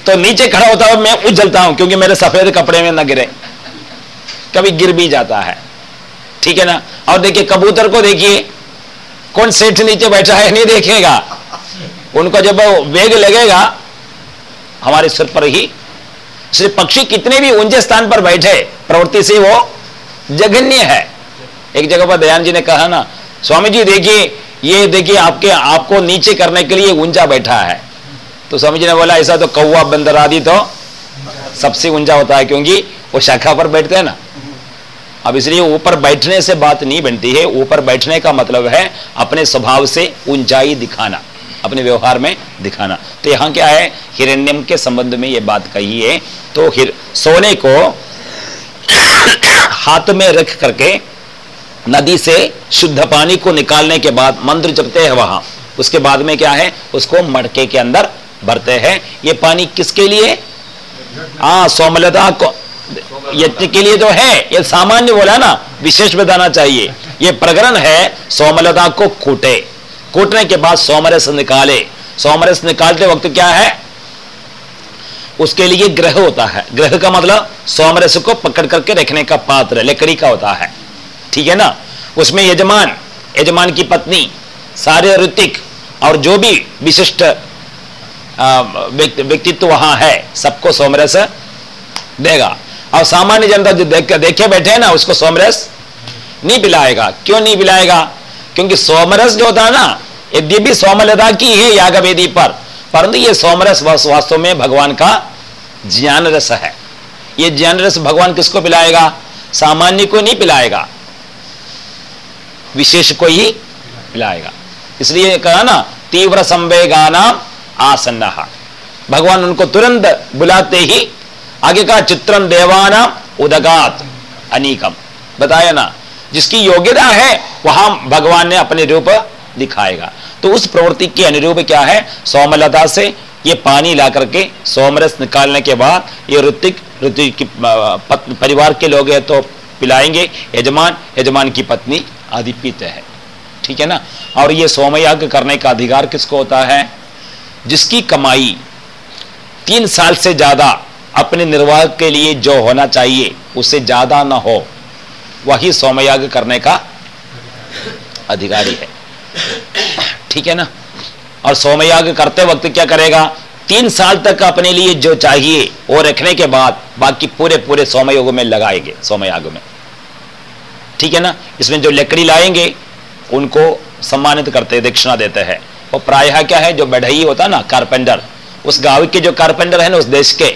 तो नीचे खड़ा होता हुआ मैं उछलता हूँ, क्योंकि मेरे सफ़ेद कपड़े में न गिरे। कभी गिर भी जाता है। ठीक है ना? और देखिए, कबूतर को देखिए, कौन सेठ नीचे बैठा है, नहीं देखेगा। उनको जब वेग लगेगा, हमारे सिर पर ही सिर्फ़ पक्षी कितने भी ऊँचे स्थान पर बैठे, प्रवृत्ति से वो जघन्य है। एक जगह पर दयान जी ने कहा ना, स्वामी जी, देखिए, ये देखिए, आपके, आपको नीचे करने के लिए ऊँचा बैठा है। तो स्वामी जी ने बोला, ऐसा तो कौवा, बंदर आदि तो सबसे ऊँचा होता है, क्योंकि वो शाखा पर बैठते हैं ना। अब इसलिए ऊपर बैठने से बात नहीं बनती है। ऊपर बैठने का मतलब है अपने स्वभाव से ऊंचाई दिखाना, अपने व्यवहार में दिखाना। तो यहाँ क्या है? हिरण्यम के संबंध में ये बात कही है। तो हिर, सोने को हाथ में रख करके नदी से शुद्ध पानी को निकालने के बाद मंत्र जपते हैं वहाँ। उसके बाद में क्या है? उसको मटके के अंदर भरते हैं। ये पानी किसके लिए? हाँ सोमलता को यज्ञ के लिए तो है। ये सामान्य बोला ना, विशेष बताना चाहिए। ये प्रकरण है सोमलता को कूटे। कूटने के बाद सोमरस निकाले। सोमरस निकालते वक्त क्या है? उसके लिए ग्रह होता है। ग्रह का मतलब सोमरस को पकड़ करके रखने का पात्र, लकड़ी का होता है। ठीक है ना? उसमें यजमान यजमान की पत्नी सारे ऋतिक और जो भी विशिष्ट व्यक्तित्व वहाँ है। सबको सोमरस देगा। और सामान्य जनता जो देख देखे बैठे ना, उसको सोमरस नहीं पिलाएगा। क्यों नहीं पिलाएगा? क्योंकि सोमरस जो होता है ना यद्यपि सोमलता की है याग वेदी पर, परंतु ये सोमरस वास्तव में भगवान का ज्ञान रस है। ये ज्ञान रस भगवान किसको पिलाएगा? सामान्य को नहीं पिलाएगा। विशेष को ही पिलाएगा। इसलिए कहा ना, तीव्र संवेगाना आसन्न। भगवान उनको तुरंत बुलाते ही, आगे का चित्रम देवाना उदगात, अनीकम। बताया ना, जिसकी योग्यता है, वहाँ भगवान ने अपने रूप दिखाएगा। तो उस प्रवृत्ति के अनुरूप क्या है? सोमलता से ये पानी ला करके सोमरस निकालने के बाद ये ऋतिक ऋतिक की परिवार के लोग हैं तो पिलाएँगे, यजमान यजमान की पत्नी आदि पीते हैं। ठीक है ना? और ये सोमयाग करने का अधिकार किसको होता है? जिसकी कमाई तीन साल से ज़्यादा अपने निर्वाह के लिए जो होना चाहिए उससे ज़्यादा ना हो, वही सोमयाग करने का अधिकारी है। ठीक है ना? और सोमयाग करते वक्त क्या करेगा? तीन साल तक अपने लिए जो चाहिए, वो रखने के बाद बाकी पूरे पूरे सोमयोग में लगाएँगे, सोमयाग में। ठीक है ना? इसमें जो लकड़ी लाएँगे, उनको सम्मानित करते, दक्षिणा देते हैं। वो प्रायः क्या है, जो बढ़ई होता ना, कारपेंटर, उस गाँव के जो कारपेंटर है ना, उस देश के,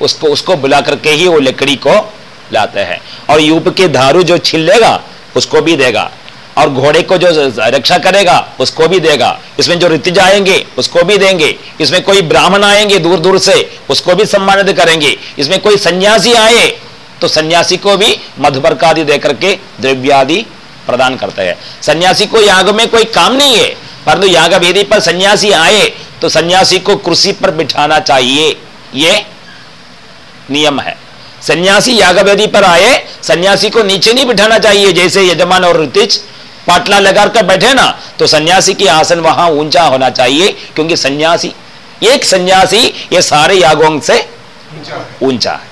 उसको उसको बुला करके ही वो लकड़ी को लाते हैं। और यूप के धारू जो छिल लेगा उसको भी देगा। और घोड़े को जो रक्षा करेगा, उसको भी देगा। इसमें जो ऋतिज आएँगे उसको भी देंगे। इसमें कोई ब्राह्मण आएँगे दूर दूर से, उसको भी सम्मानित करेंगे। इसमें कोई सन्यासी आए तो सन्यासी को भी मधुबर्क आदि देकर के द्रव्यादि प्रदान करते हैं। सन्यासी को याग में कोई काम नहीं है। परंतु याग वेदी पर सन्यासी आए तो सन्यासी को कुर्सी पर बिठाना चाहिए। ये नियम है। सन्यासी यागवेदी पर आए, सन्यासी को नीचे नहीं बिठाना चाहिए, जैसे यजमान और ऋतिज पाटला लगाकर बैठे ना तो सन्यासी की आसन वहाँ ऊँचा होना चाहिए, क्योंकि सन्यासी, एक सन्यासी ये सारे यागों से ऊँचा है।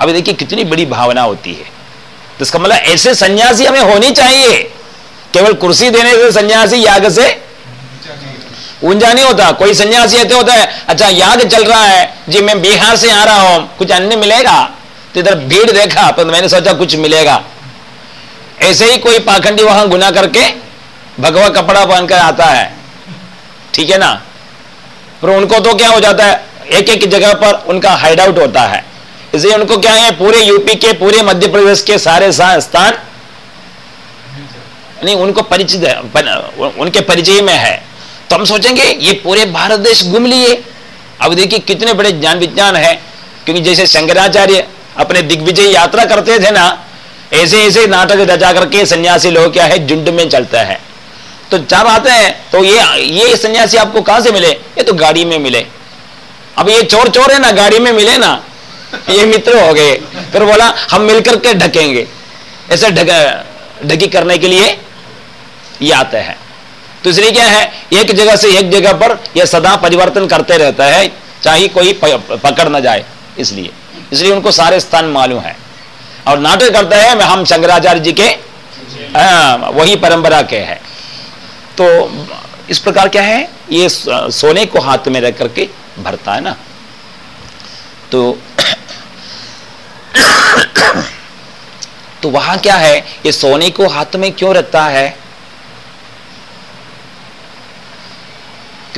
अभी देखिए कितनी बड़ी भावना होती है। तो इसका मतलब ऐसे सन्यासी हमें होनी चाहिए केवल कुर्सी देने से सन्यासी याग से ऊँचा नहीं होता। कोई सन्यासी ऐसे होता है अच्छा याग चल रहा है, जी, मैं बिहार से आ रहा हूँ, कुछ अन्य मिलेगा? तो इधर भीड़ देखा तो मैंने सोचा कुछ मिलेगा। ऐसे ही कोई पाखंडी वहाँ गुना करके भगवा कपड़ा पहनकर आता है। ठीक है ना? पर उनको तो क्या हो जाता है एक एक जगह पर उनका हाइड आउट होता है। इसलिए उनको क्या है, पूरे यूपी के, पूरे मध्य प्रदेश के सारे स्थान नहीं, उनको परिचित उनके परिचय में है। तो हम सोचेंगे, ये पूरे भारत देश घूम लिए। अब देखिए, कितने बड़े ज्ञान विज्ञान है। क्योंकि जैसे शंकराचार्य अपने दिग्विजय यात्रा करते थे ना, ऐसे ऐसे नाटक रचा करके सन्यासी लोग क्या है, झुंड में चलता है। तो जब आते हैं तो ये ये सन्यासी आपको कहाँ से मिले? ये तो गाड़ी में मिले। अब ये चोर चोर है ना, गाड़ी में मिले ना, ये मित्र हो गए। फिर बोला, हम मिलकर के ढकेंगे। ऐसे ढकी करने के लिए ये आते हैं। तो इसलिए क्या है एक जगह से एक जगह पर यह सदा परिवर्तन करते रहता है चाहे कोई पकड़ ना जाए इसलिए। इसलिए उनको सारे स्थान मालूम है। और नाटक करता है हम शंकराचार्य जी के आ, वही परंपरा के है। तो इस प्रकार क्या है ये सोने को हाथ में रख करके भरता है ना। तो तो वहाँ क्या है ये सोने को हाथ में क्यों रखता है?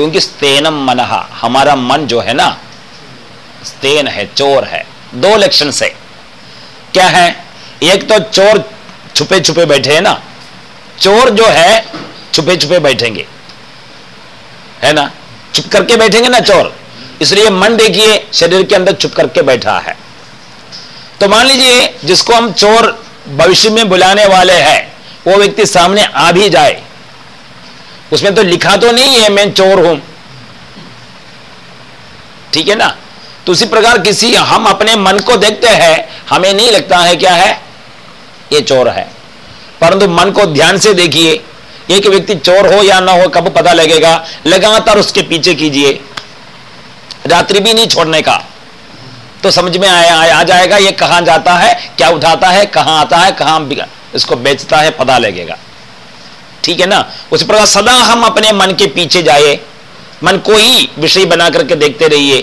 क्योंकि स्तेनम मन, हमारा मन जो है ना, स्तेन है, चोर है, दो लक्षण से। क्या है? एक तो चोर छुपे छुपे बैठे हैं ना, चोर जो है छुपे छुपे बैठेंगे। है ना? छुप करके बैठेंगे ना चोर। इसलिए मन देखिए, शरीर के अंदर छुप करके बैठा है। तो मान लीजिए, जिसको हम चोर भविष्य में बुलाने वाले हैं, वो व्यक्ति सामने आ भी जाए उसमें तो लिखा तो नहीं है, मैं चोर हूँ। ठीक है ना? तो उसी प्रकार किसी, हम अपने मन को देखते हैं, हमें नहीं लगता है क्या है? ये चोर है। परंतु मन को ध्यान से देखिए, एक व्यक्ति चोर हो या ना हो, कब पता लगेगा? लगातार उसके पीछे कीजिए। रात्रि भी नहीं छोड़ने का। तो समझ में आया, आ जाएगा, ये कहाँ जाता है, क्या उठाता है, कहाँ आता है, कहाँ इसको बेचता है, पता लगेगा। ठीक है ना? उस प्रकार सदा हम अपने मन के पीछे जाए। मन को ही विषय बना करके देखते रहिए।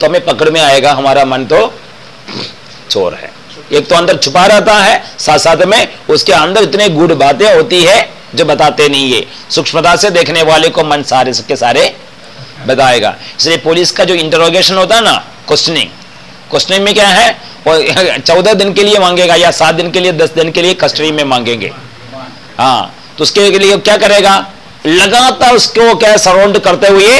तो हमें पकड़ में आएगा, हमारा मन तो चोर है। एक तो अंदर छुपा रहता है साथ साथ में उसके अंदर इतने गुड़ बातें होती है जो बताते नहीं है। सूक्ष्मता से देखने वाले को मन सारे के सारे बताएगा। इसलिए पुलिस का जो इंटरोगेशन होता है ना क्वेश्चनिंग क्वेश्चनिंग में क्या है? वो चौदह दिन के लिए मांगेगा या सात दिन के लिए, दस दिन के लिए कस्टडी में मांगेंगे। हाँ। तो उसके लिए क्या करेगा? लगातार उसको क्या सराउंड करते हुए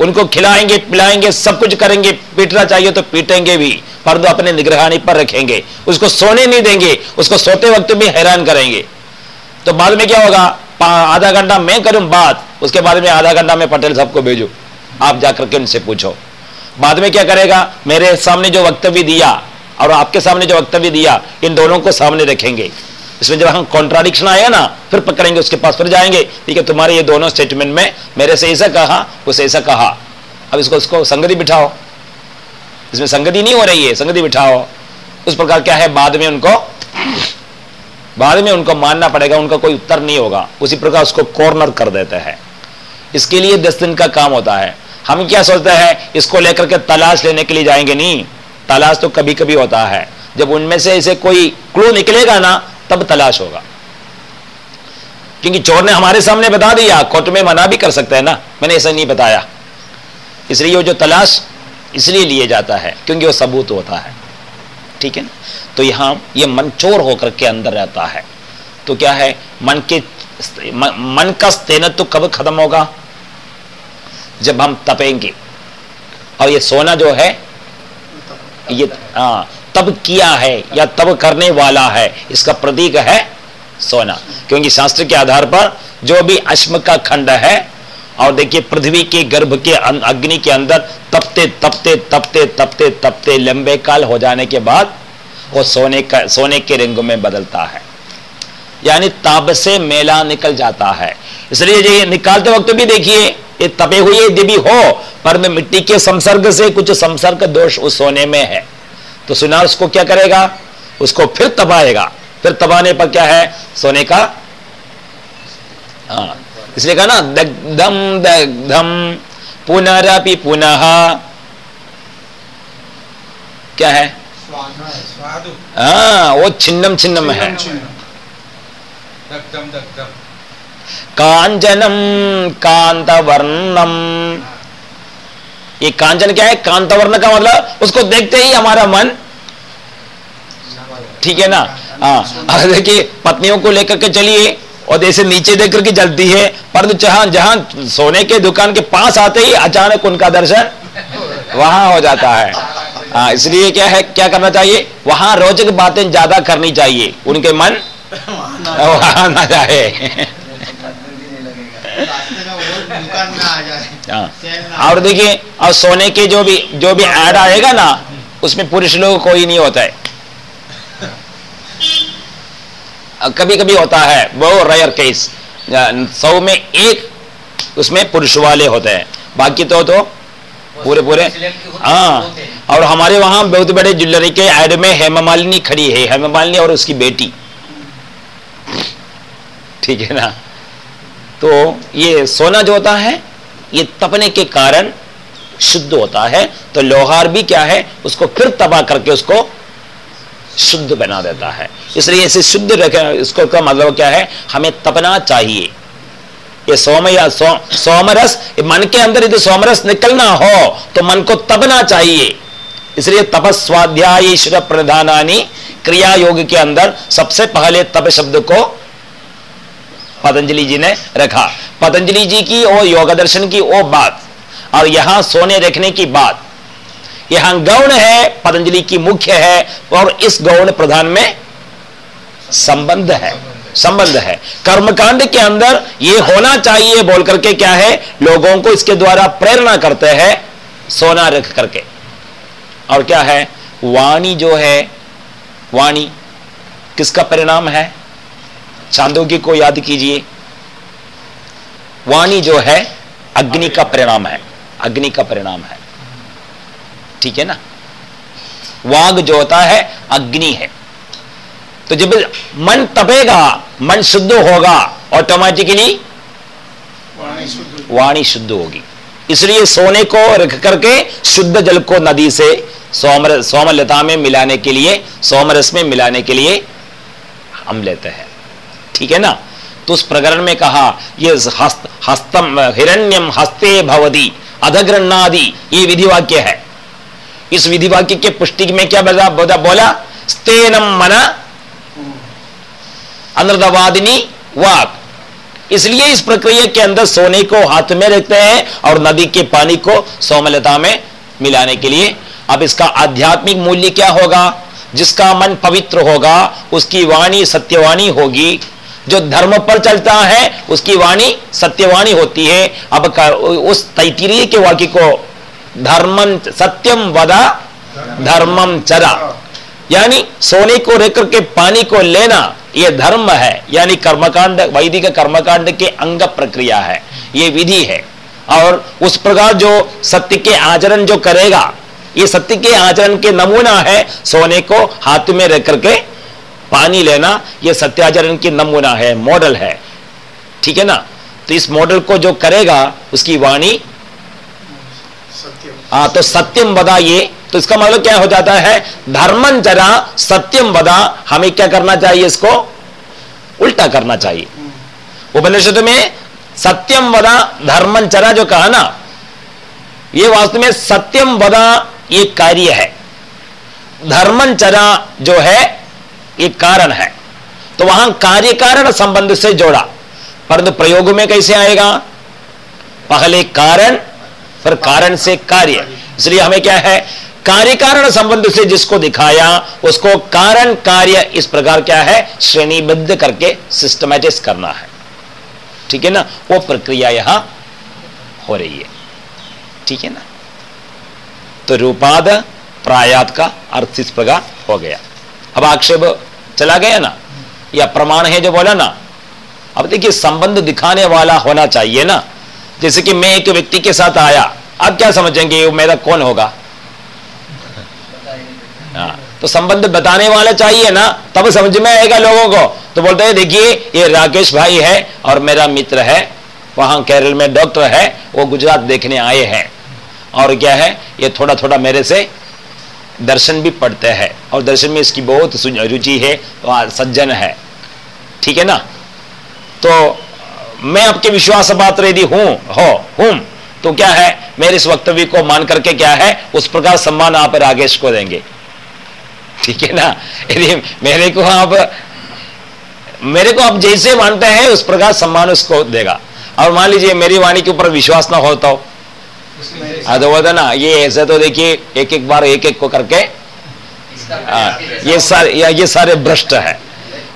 उनको खिलाएँगे, पिलाएँगे, सब कुछ करेंगे, पीटना चाहिए तो पीटेंगे भी, परंतु अपने निगरानी पर रखेंगे। उसको सोने नहीं देंगे, उसको सोते वक्त भी हैरान करेंगे। तो बाद में क्या होगा? आधा घंटा मैं करूँ बात, उसके बाद में आधा घंटा में पटेल साहब को भेजू। आप जाकर के उनसे पूछो। बाद में क्या करेगा? मेरे सामने जो वक्तव्य दिया, और आपके सामने जो वक्तव्य दिया, इन दोनों को सामने रखेंगे। इसमें जब हम कॉन्ट्राडिक्शन आएगा ना, फिर पकड़ेंगे उसके पास, फिर जाएँगे। ठीक है, तुम्हारे ये दोनों स्टेटमेंट में मेरे से ऐसा कहा उसे ऐसा कहा। अब इसको उसको संगति बिठाओ। इसमें संगति नहीं हो रही है, संगति बिठाओ। उस प्रकार क्या है, बाद में उनको, बाद में उनको मानना पड़ेगा, उनका कोई उत्तर नहीं होगा। उसी प्रकार उसको कॉर्नर कर देते हैं। इसके लिए दस दिन का काम होता है। हम क्या सोचते हैं, इसको लेकर के तलाश लेने के लिए जाएँगे नहीं। तलाश तो कभी कभी होता है। जब उनमें से ऐसे कोई क्लू निकलेगा ना तब तलाश होगा। क्योंकि चोर ने हमारे सामने बता दिया, कोर्ट में मना भी कर सकता है ना? मैंने ऐसा नहीं बताया। इसलिए वो जो तलाश इसलिए लिए जाता है, क्योंकि वो सबूत होता है। ठीक है तो यहाँ ये मन चोर होकर के अंदर रहता है। तो क्या है? मन के मन का स्तेनत तो कब खत्म होगा? जब हम तपेंगे। और ये सोना जो है, ये हाँ तब किया है या तब करने वाला है, इसका प्रतीक है सोना। क्योंकि शास्त्र के आधार पर जो भी अश्म का खंड है, और देखिए पृथ्वी के गर्भ के अग्नि के अंदर तपते तपते तपते तपते तपते लंबे काल हो जाने के बाद वो सोने का, सोने के रंग में बदलता है। यानी ताप से मेला निकल जाता है। इसलिए ये निकालते वक्त भी देखिए, ये तपे हुए भी हो, पर मिट्टी के संसर्ग से कुछ संसर्ग दोष उस सोने में है। तो सुनार उसको क्या करेगा? उसको फिर तपाएगा फिर तपाने पर क्या है? सोने का हाँ इसलिए कहा ना दग्धम दग्धम पुनरअपि पुनः। क्या है? हाँ वो छिन्नम छिन्नम है। कांचनम कांतवर्णम ये कांचन क्या है? कांतवर्ण का मतलब उसको देखते ही हमारा मन ठीक है ना? हाँ। देखिए, पत्नियों को लेकर के चलिए और जैसे नीचे देख करके जलती है। परंतु जहाँ जहाँ सोने के दुकान के पास आते ही अचानक उनका दर्शन वहाँ हो जाता है। हाँ इसलिए क्या है? क्या करना चाहिए? वहाँ रोचक बातें ज़्यादा करनी चाहिए। उनके मन वहाँ ना जाए। और देखिए और सोने के जो भी जो भी ऐड आएगा ना उसमें पुरुष लोग कोई नहीं होता है। कभी कभी होता है वो रेयर केस सौ में एक उसमें पुरुष वाले होते हैं। बाकी तो तो पूरे पूरे। हाँ और हमारे वहाँ बहुत बड़े ज्वेलरी के एड में हेमा मालिनी खड़ी है हेमा मालिनी और उसकी बेटी। ठीक है ना? तो ये सोना जो होता है ये तपने के कारण शुद्ध होता है तो लोहार भी क्या है उसको फिर तबाह करके उसको शुद्ध बना देता है। इसलिए इसे शुद्ध रखे इसको का मतलब क्या है हमें तपना चाहिए। ये सोम या सो, सोमरस मन के अंदर यदि सोमरस निकलना हो तो मन को तपना चाहिए। इसलिए तपस्वाध्याय ईश्वर प्रधानानी क्रिया योग के अंदर सबसे पहले तप शब्द को पतंजलि जी ने रखा। पतंजलि जी की वो योग दर्शन की वो बात। और यहाँ सोने रखने की बात। यहाँ गौण है, पतंजलि की मुख्य है और इस गौण प्रधान में संबंध है। संबंध है। कर्मकांड के अंदर ये होना चाहिए बोल करके क्या है? लोगों को इसके द्वारा प्रेरणा करते हैं सोना रख करके। और क्या है? वाणी जो है, वाणी किसका परिणाम है? चांदोगी को याद कीजिए। वाणी जो है अग्नि का परिणाम है। अग्नि का परिणाम है। ठीक है ना? वाग जो होता है अग्नि है। तो जब मन तपेगा मन शुद्ध होगा ऑटोमेटिकली वाणी शुद्ध होगी। इसलिए सोने को रख करके शुद्ध जल को नदी से सोमर सोमलता में मिलाने के लिए सोमरस में मिलाने के लिए हम लेते हैं। ठीक है ना? तो उस प्रकरण में कहा ये हस्त हस्तम हिरण्यम हस्ते भवदी अधग्रणादि ये विधि वाक्य है। इस विधि वाक्य के पुष्टि में क्या बोला बोला, बोला? स्तेनम मना अनर्दवादिनी वाक। इसलिए इस प्रक्रिया के अंदर सोने को हाथ में रखते हैं और नदी के पानी को सोमलता में मिलाने के लिए। अब इसका आध्यात्मिक मूल्य क्या होगा? जिसका मन पवित्र होगा उसकी वाणी सत्यवाणी होगी। जो धर्म पर चलता है, उसकी वाणी, सत्यवाणी होती है। अब उस तैतरीय के वाक्य को धर्मम सत्यम वदा धर्मम चरा। यानी सोने को रख करके पानी को लेना यह धर्म है। यानी कर्मकांड, वैदिक कर्मकांड के अंग प्रक्रिया है। ये विधि है। और उस प्रकार जो सत्य के आचरण जो करेगा, ये सत्य के आचरण के नमूना है सोने को हाथ में रख करके पानी लेना यह सत्याचरण की नमूना है मॉडल है। ठीक है ना? तो इस मॉडल को जो करेगा उसकी वाणी हाँ तो सत्यम बदा ये। तो इसका मतलब क्या हो जाता है? धर्मन जरा सत्यम बदा हमें क्या करना चाहिए इसको? उल्टा करना चाहिए। उपनिषद में सत्यम वदा धर्मन चरा जो कहा ना ये वास्तव में सत्यम वदा ये कार्य है। धर्मन चरा जो है ये कारण है। तो वहाँ कार्य कारण संबंध से जोड़ा। परंतु प्रयोग में कैसे आएगा? पहले कारण, फिर कारण से कार्य। इसलिए हमें क्या है? कार्य कारण संबंध से जिसको दिखाया, उसको कारण कार्य इस प्रकार क्या है? श्रेणीबद्ध करके सिस्टमैटिस करना है। ठीक है ना? वो प्रक्रिया यहाँ हो रही है। ठीक है ना? तो रूपाद, प्रायात का अर्थ इस प्रकार हो गया। अब आक्षेप चला गया ना, या प्रमाण है जो बोला ना, अब देखिए संबंध दिखाने वाला होना चाहिए ना। जैसे कि मैं एक व्यक्ति के साथ आया, आप क्या समझेंगे, वो मेरा कौन होगा? हाँ तो संबंध बताने वाला चाहिए ना, तब समझ में आएगा लोगों को। तो बोलते हैं, देखिए, ये राकेश भाई है और मेरा मित्र है, वहाँ केरल में डॉक्टर है, वो गुजरात देखने आए हैं। और क्या है, ये थोड़ा थोड़ा मेरे से दर्शन भी पढ़ते हैं और दर्शन में इसकी बहुत रुचि है सज्जन है। ठीक है ना? तो मैं आपके विश्वास पात्र यदि हूँ, हो, हूँ। तो क्या है? मेरे इस वक्तव्य को मान करके क्या है? उस प्रकार सम्मान आप राकेश को देंगे। ठीक है ना? यदि मेरे को आप मेरे को आप जैसे मानते हैं, उस प्रकार सम्मान उसको देगा। और मान लीजिए मेरी वाणी के ऊपर विश्वास ना होता हो तो तो ना ये ऐसे तो देखिए एक एक बार एक एक को करके ये सारे ये सारे भ्रष्ट है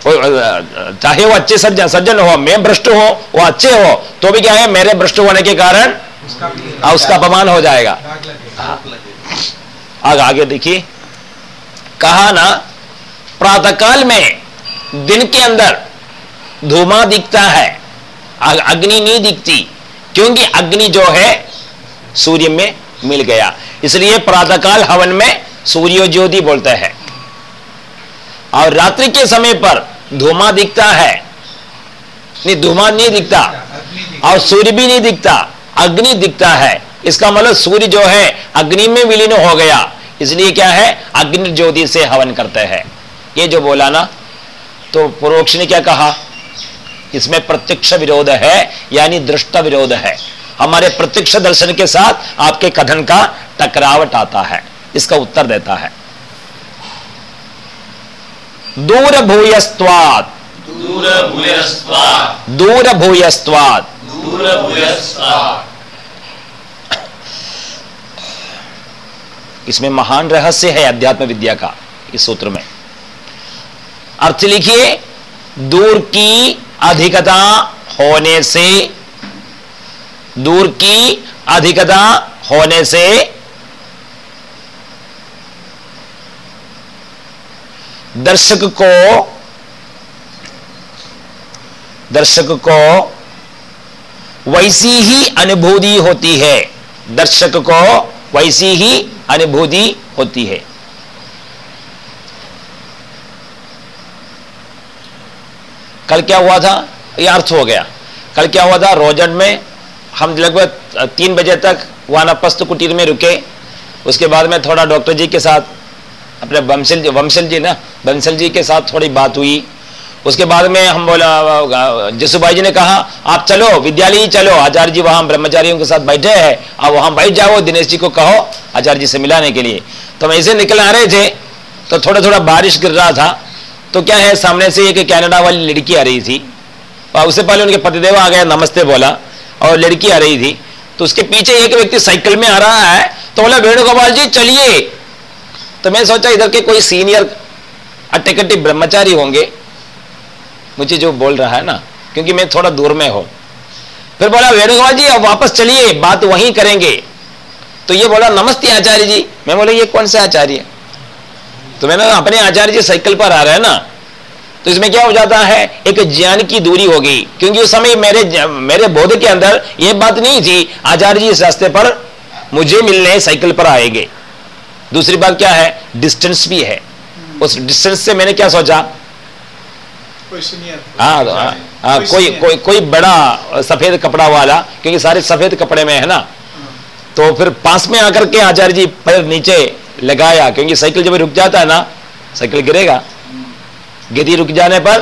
चाहे वो अच्छे सज्जन सज्जन हो मैं भ्रष्ट हो वो अच्छे हो तो भी क्या है मेरे भ्रष्ट होने के कारण उसका अपमान हो जाएगा आगे आगे देखिए कहा ना प्रातःकाल में दिन के अंदर धुआँ दिखता है अग्नि नहीं दिखती क्योंकि अग्नि जो है सूर्य में मिल गया। इसलिए प्रातःकाल हवन में सूर्य ज्योति बोलते हैं। और रात्रि के समय पर धुआँ दिखता है। नहीं धुआँ नहीं दिखता। और सूर्य भी नहीं दिखता, अग्नि दिखता है। इसका मतलब सूर्य जो है, अग्नि में विलीन हो गया। इसलिए क्या है? अग्नि ज्योति से हवन करते हैं। ये जो बोला ना तो पुरोक्ष ने क्या कहा? इसमें प्रत्यक्ष विरोध है, यानी दृष्ट विरोध है। हमारे प्रत्यक्ष दर्शन के साथ आपके कथन का टकरावट आता है। इसका उत्तर देता है। दूर भूयस्वाद दूर भूयस्वाद दूर भूयस्वाद दूर भूयस्वाद इसमें महान रहस्य है अध्यात्म विद्या का इस सूत्र में। अर्थ लिखिए दूर की अधिकता होने से दूर की अधिकता होने से दर्शक को दर्शक को वैसी ही अनुभूति होती है। दर्शक को वैसी ही अनुभूति होती है। कल क्या हुआ था? यह अर्थ हो गया। कल क्या हुआ था? रोजन में हम लगभग तीन बजे तक वानापस्त कुटीर में रुके। उसके बाद में थोड़ा डॉक्टर जी के साथ, अपने बंसल जी वंशल जी ना, बंसल जी के साथ थोड़ी बात हुई। उसके बाद में हम बोला जसुभाई जी ने कहा, आप चलो, विद्यालय ही चलो, आचार्य जी वहाँ ब्रह्मचारियों के साथ बैठे हैं। आप वहाँ बैठ जाओ, दिनेश जी को कहो, आचार्य जी से मिलाने के लिए। तो हम ऐसे निकल आ रहे थे तो थोड़ा थोड़ा बारिश गिर रहा था। तो क्या है, सामने से एक कैनेडा वाली लड़की आ रही थी। उससे पहले उनके पतिदेव आ गया नमस्ते बोला। और लड़की आ रही थी तो उसके पीछे एक व्यक्ति साइकिल में आ रहा है तो बोला, वेणुगोपाल जी, चलिए। तो मैं सोचा, इधर के कोई सीनियर अट्टे ब्रह्मचारी होंगे, मुझे जो बोल रहा है ना, क्योंकि मैं थोड़ा दूर में हूँ। फिर बोला, वेणुगोपाल जी अब वापस चलिए, बात वहीं करेंगे। तो ये बोला, नमस्ते आचार्य जी। मैं बोला, ये कौन से आचार्य? तो मैंने अपने आचार्य जी साइकिल पर आ रहे हैं ना तो इसमें क्या हो जाता है? एक ज्ञान की दूरी हो गई क्योंकि उस समय मेरे मेरे बोध के अंदर यह बात नहीं थी आचार्य जी इस रास्ते पर मुझे मिलने साइकिल पर आएँगे। दूसरी बात क्या है? डिस्टेंस भी है। उस डिस्टेंस से मैंने क्या सोचा? हाँ, हाँ, हाँ कोई कोई कोई बड़ा सफ़ेद कपड़ा वाला क्योंकि सारे सफ़ेद कपड़े में है ना? तो फिर पास में आकर के आचार्य जी पैर नीचे लगाया क्योंकि साइकिल जब रुक जाता है ना साइकिल गिरेगा। गिरी रुक जाने पर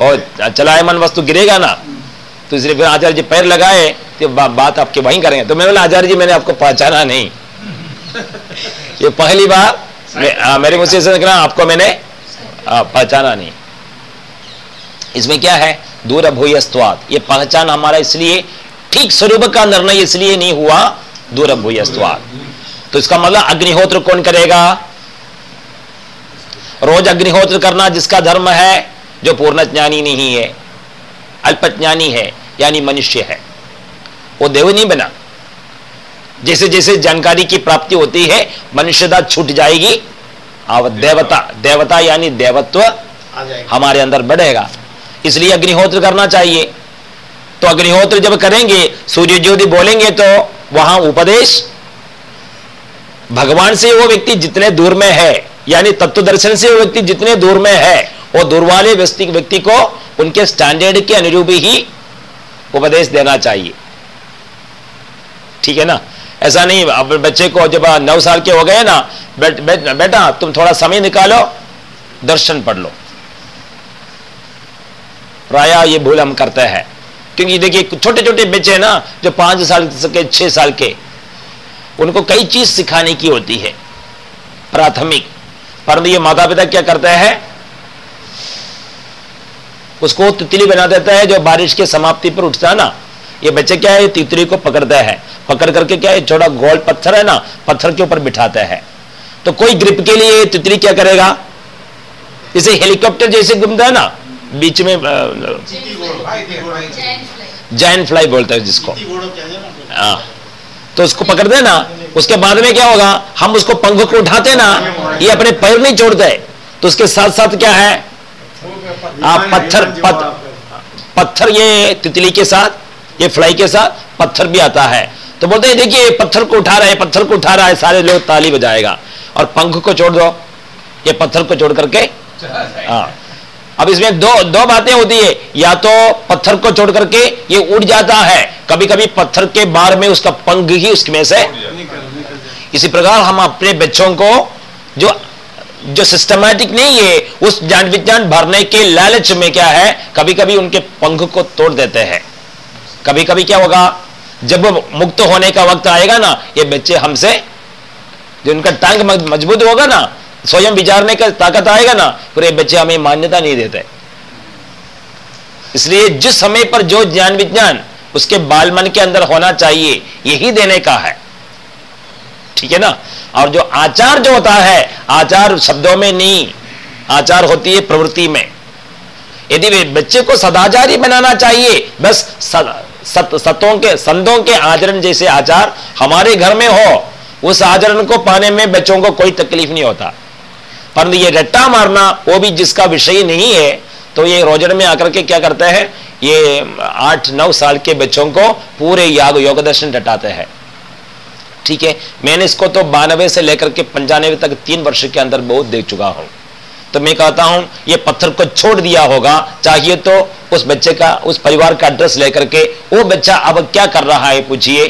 और चलायमान वस्तु गिरेगा ना। तो इसलिए फिर आचार्य जी पैर लगाए तो बा, बात आपके वहीं करेंगे। तो मैं बोला आचार्य जी मैंने आपको पहचाना नहीं। ये पहली बार मैं, मेरे मुझसे आपको मैंने आ, पहचाना नहीं। इसमें क्या है? दूर भूयस्वाद ये पहचान हमारा इसलिए ठीक स्वरूप का निर्णय इसलिए नहीं हुआ दूर भूयस्वाद तो इसका मतलब अग्निहोत्र कौन करेगा? रोज अग्निहोत्र करना जिसका धर्म है जो पूर्ण ज्ञानी नहीं है अल्पज्ञानी है यानी मनुष्य है। वो देव नहीं बना। जैसे जैसे जानकारी की प्राप्ति होती है मनुष्यता छूट जाएगी और देवता देवता यानी देवत्व हमारे अंदर बढ़ेगा। इसलिए अग्निहोत्र करना चाहिए। तो अग्निहोत्र जब करेंगे सूर्य ज्योति बोलेंगे तो वहाँ उपदेश भगवान से वो व्यक्ति जितने दूर में है यानी तत्व दर्शन से वो व्यक्ति जितने दूर में है वो दूर वाले व्यक्ति को उनके स्टैंडर्ड के अनुरूप ही उपदेश देना चाहिए। ठीक है ना? ऐसा नहीं अब बच्चे को जब नौ साल के हो गए ना बेट, बेट, बेटा तुम थोड़ा समय निकालो दर्शन पढ़ लो। प्राय ये भूल हम करते हैं। क्योंकि देखिए छोटे छोटे बच्चे ना जो पाँच साल के छह साल के उनको कई चीज़ सिखाने की होती है प्राथमिक। परंतु ये माता पिता क्या करते हैं? उसको तितली बना देता है जो बारिश के समाप्ति पर उठता है ना ये बच्चे क्या है तितली को पकड़ता है। पकड़ करके क्या है छोटा गोल पत्थर है ना पत्थर के ऊपर बिठाता है। तो कोई ग्रिप के लिए तितली क्या करेगा? इसे हेलीकॉप्टर जैसे घूमता है ना बीच में जैन फ्लाई बोलता है जिसको। हाँ। तो उसको पकड़ देना। उसके बाद में क्या होगा? हम उसको पंख को उठाते ना ये अपने पैर नहीं छोड़ते तो उसके साथ साथ क्या है? आ, पत्थर पत, पत्थर ये तितली के साथ ये फ्लाई के साथ पत्थर भी आता है। तो बोलते हैं देखिए पत्थर को उठा रहा है पत्थर को उठा रहा है सारे लोग ताली बजाएगा। और पंख को छोड़ दो। ये पत्थर को छोड़ करके हाँ। अब इसमें दो दो बातें होती है। या तो पत्थर को छोड़ करके ये उड़ जाता है। कभी कभी पत्थर के बार में उसका पंख ही उसमें से इसी प्रकार हम अपने बच्चों को जो जो सिस्टमैटिक नहीं है, उस ज्ञान विज्ञान भरने के लालच में क्या है कभी कभी उनके पंख को तोड़ देते हैं। कभी कभी क्या होगा, जब मुक्त होने का वक्त आएगा ना, ये बच्चे हमसे, जो उनका टांग मज़बूत होगा ना स्वयं विचारने का ताकत आएगा ना फिर बच्चे हमें मान्यता नहीं देते। इसलिए जिस समय पर जो ज्ञान विज्ञान उसके बाल मन के अंदर होना चाहिए यही देने का है। ठीक है ना? और जो आचार जो होता है आचार शब्दों में नहीं आचार होती है प्रवृत्ति में। यदि बच्चे को सदाचारी बनाना चाहिए बस सत, सतों के संतों के आचरण जैसे आचार हमारे घर में हो उस आचरण को पाने में बच्चों को कोई तकलीफ़ नहीं होता। परंतु ये रट्टा मारना, वो भी जिसका विषय नहीं है तो ये रोजड़ में आकर के क्या करते हैं? ये आठ, नौ साल के बच्चों को पूरे याग योग दर्शन रटाते हैं। ठीक है? मैंने इसको तो बानवे से लेकर के पंचानवे तक तीन वर्ष के अंदर बहुत देख चुका हूँ। तो मैं कहता हूँ, ये पत्थर को छोड़ दिया होगा, चाहिए तो उस बच्चे का, उस परिवार का एड्रेस लेकर के, वो बच्चा अब क्या कर रहा है, पूछिए।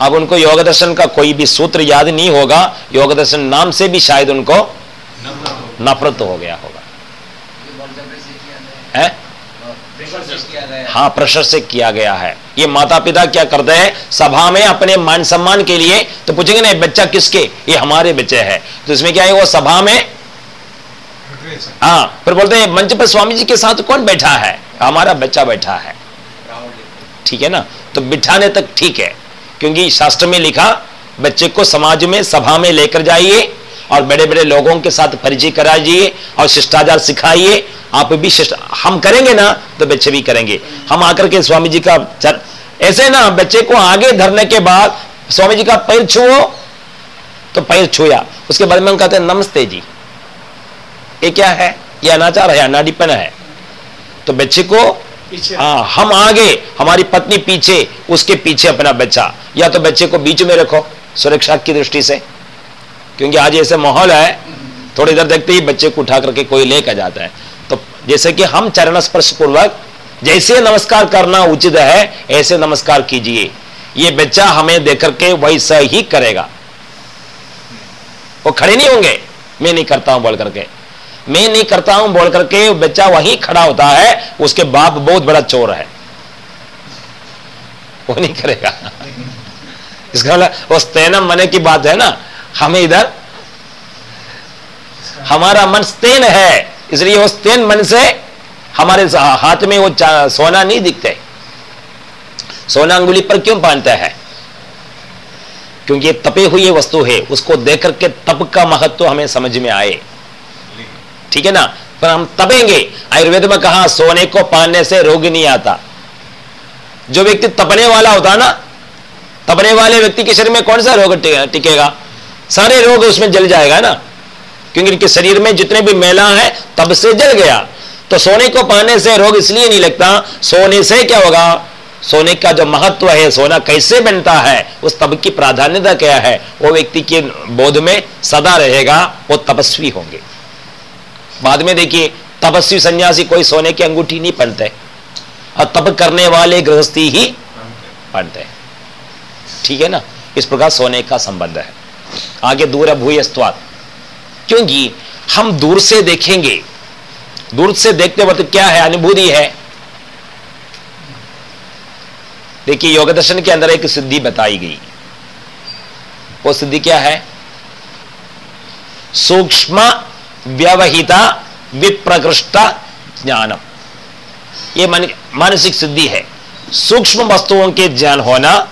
अब उनको योग दर्शन का कोई भी सूत्र याद नहीं होगा योग दर्शन नाम से भी शायद उनको नफरत हो गया होगा। है? हाँ प्रेशर से किया गया है। ये माता पिता क्या करते हैं? सभा में अपने मान सम्मान के लिए तो पूछेंगे ना बच्चा किसके? ये हमारे बच्चे है। तो इसमें क्या है, वो सभा में हाँ फिर बोलते हैं, मंच पर स्वामी जी के साथ कौन बैठा है? हमारा बच्चा बैठा है। ठीक है ना? तो बिठाने तक ठीक है। क्योंकि शास्त्र में लिखा बच्चे को समाज में सभा में लेकर जाइए और बड़े बड़े लोगों के साथ परिचय कराइए और शिष्टाचार सिखाइए। आप भी शिष्ट हम करेंगे ना तो बच्चे भी करेंगे। हम आकर के स्वामी जी का चर, ऐसे ना बच्चे को आगे धरने के बाद स्वामी जी का पैर छुओ तो पैर छुया। उसके बाद में हम कहते हैं नमस्ते जी। ये क्या है? ये अनाचार है अनाडीपन है। तो बच्चे को हाँ हम आगे हमारी पत्नी पीछे उसके पीछे अपना बच्चा। या तो बच्चे को बीच में रखो सुरक्षा की दृष्टि से। क्योंकि आज ऐसे माहौल है थोड़ी देर देखते ही बच्चे को उठा करके कोई लेकर जाता है। तो जैसे कि हम चरण स्पर्श पूर्वक जैसे नमस्कार करना उचित है ऐसे नमस्कार कीजिए। ये बच्चा हमें देख करके वैसा ही करेगा। वो खड़े नहीं होंगे मैं नहीं करता हूँ बोल करके। मैं नहीं करता हूँ, बोल करके बच्चा वहीं खड़ा होता है, उसके बाप बहुत बड़ा चोर है। वो नहीं करेगा। इसका मतलब वो स्तेनम मने की बात है ना? हमें इधर, हमारा मन स्तेन है, इसलिए वो स्तेन मन से हमारे हाथ में वो सोना नहीं दिखते। सोना अंगुली पर क्यों पहनता है? क्योंकि तपे हुई वस्तु है, उसको देख करके तप का महत्व हमें समझ में आए। ठीक है ना? पर हम तपेंगे। आयुर्वेद में कहा, सोने को पहनने से रोग नहीं आता। जो व्यक्ति तपने वाला होता ना, तपने वाले व्यक्ति के शरीर में कौन सा रोग टिकेगा? सारे रोग उसमें जल जाएगा ना। क्योंकि इनके शरीर में जितने भी मैला है, तब से जल गया। तो सोने को पाने से रोग इसलिए नहीं लगता, सोने से क्या होगा? सोने का जो महत्व है, सोना कैसे बनता है, उस तब की प्राधान्यता क्या है? वो व्यक्ति के बोध में सदा रहेगा, वो तपस्वी होंगे। बाद में देखिए, तपस्वी सन्यासी कोई सोने की अंगूठी नहीं पहनते। और तप करने वाले गृहस्थी ही पहनते। ठीक है ना? इस प्रकार सोने का संबंध है। आगे दूर भूयस्वाद क्योंकि हम दूर से देखेंगे। दूर से देखते वक्त क्या है? अनुभूति है। देखिए, योग दर्शन के अंदर एक सिद्धि बताई गई। वो सिद्धि क्या है? सूक्ष्म व्यवहिता, विप्रकृष्ट ज्ञानम। ये मानसिक सिद्धि है। सूक्ष्म वस्तुओं के ज्ञान होना,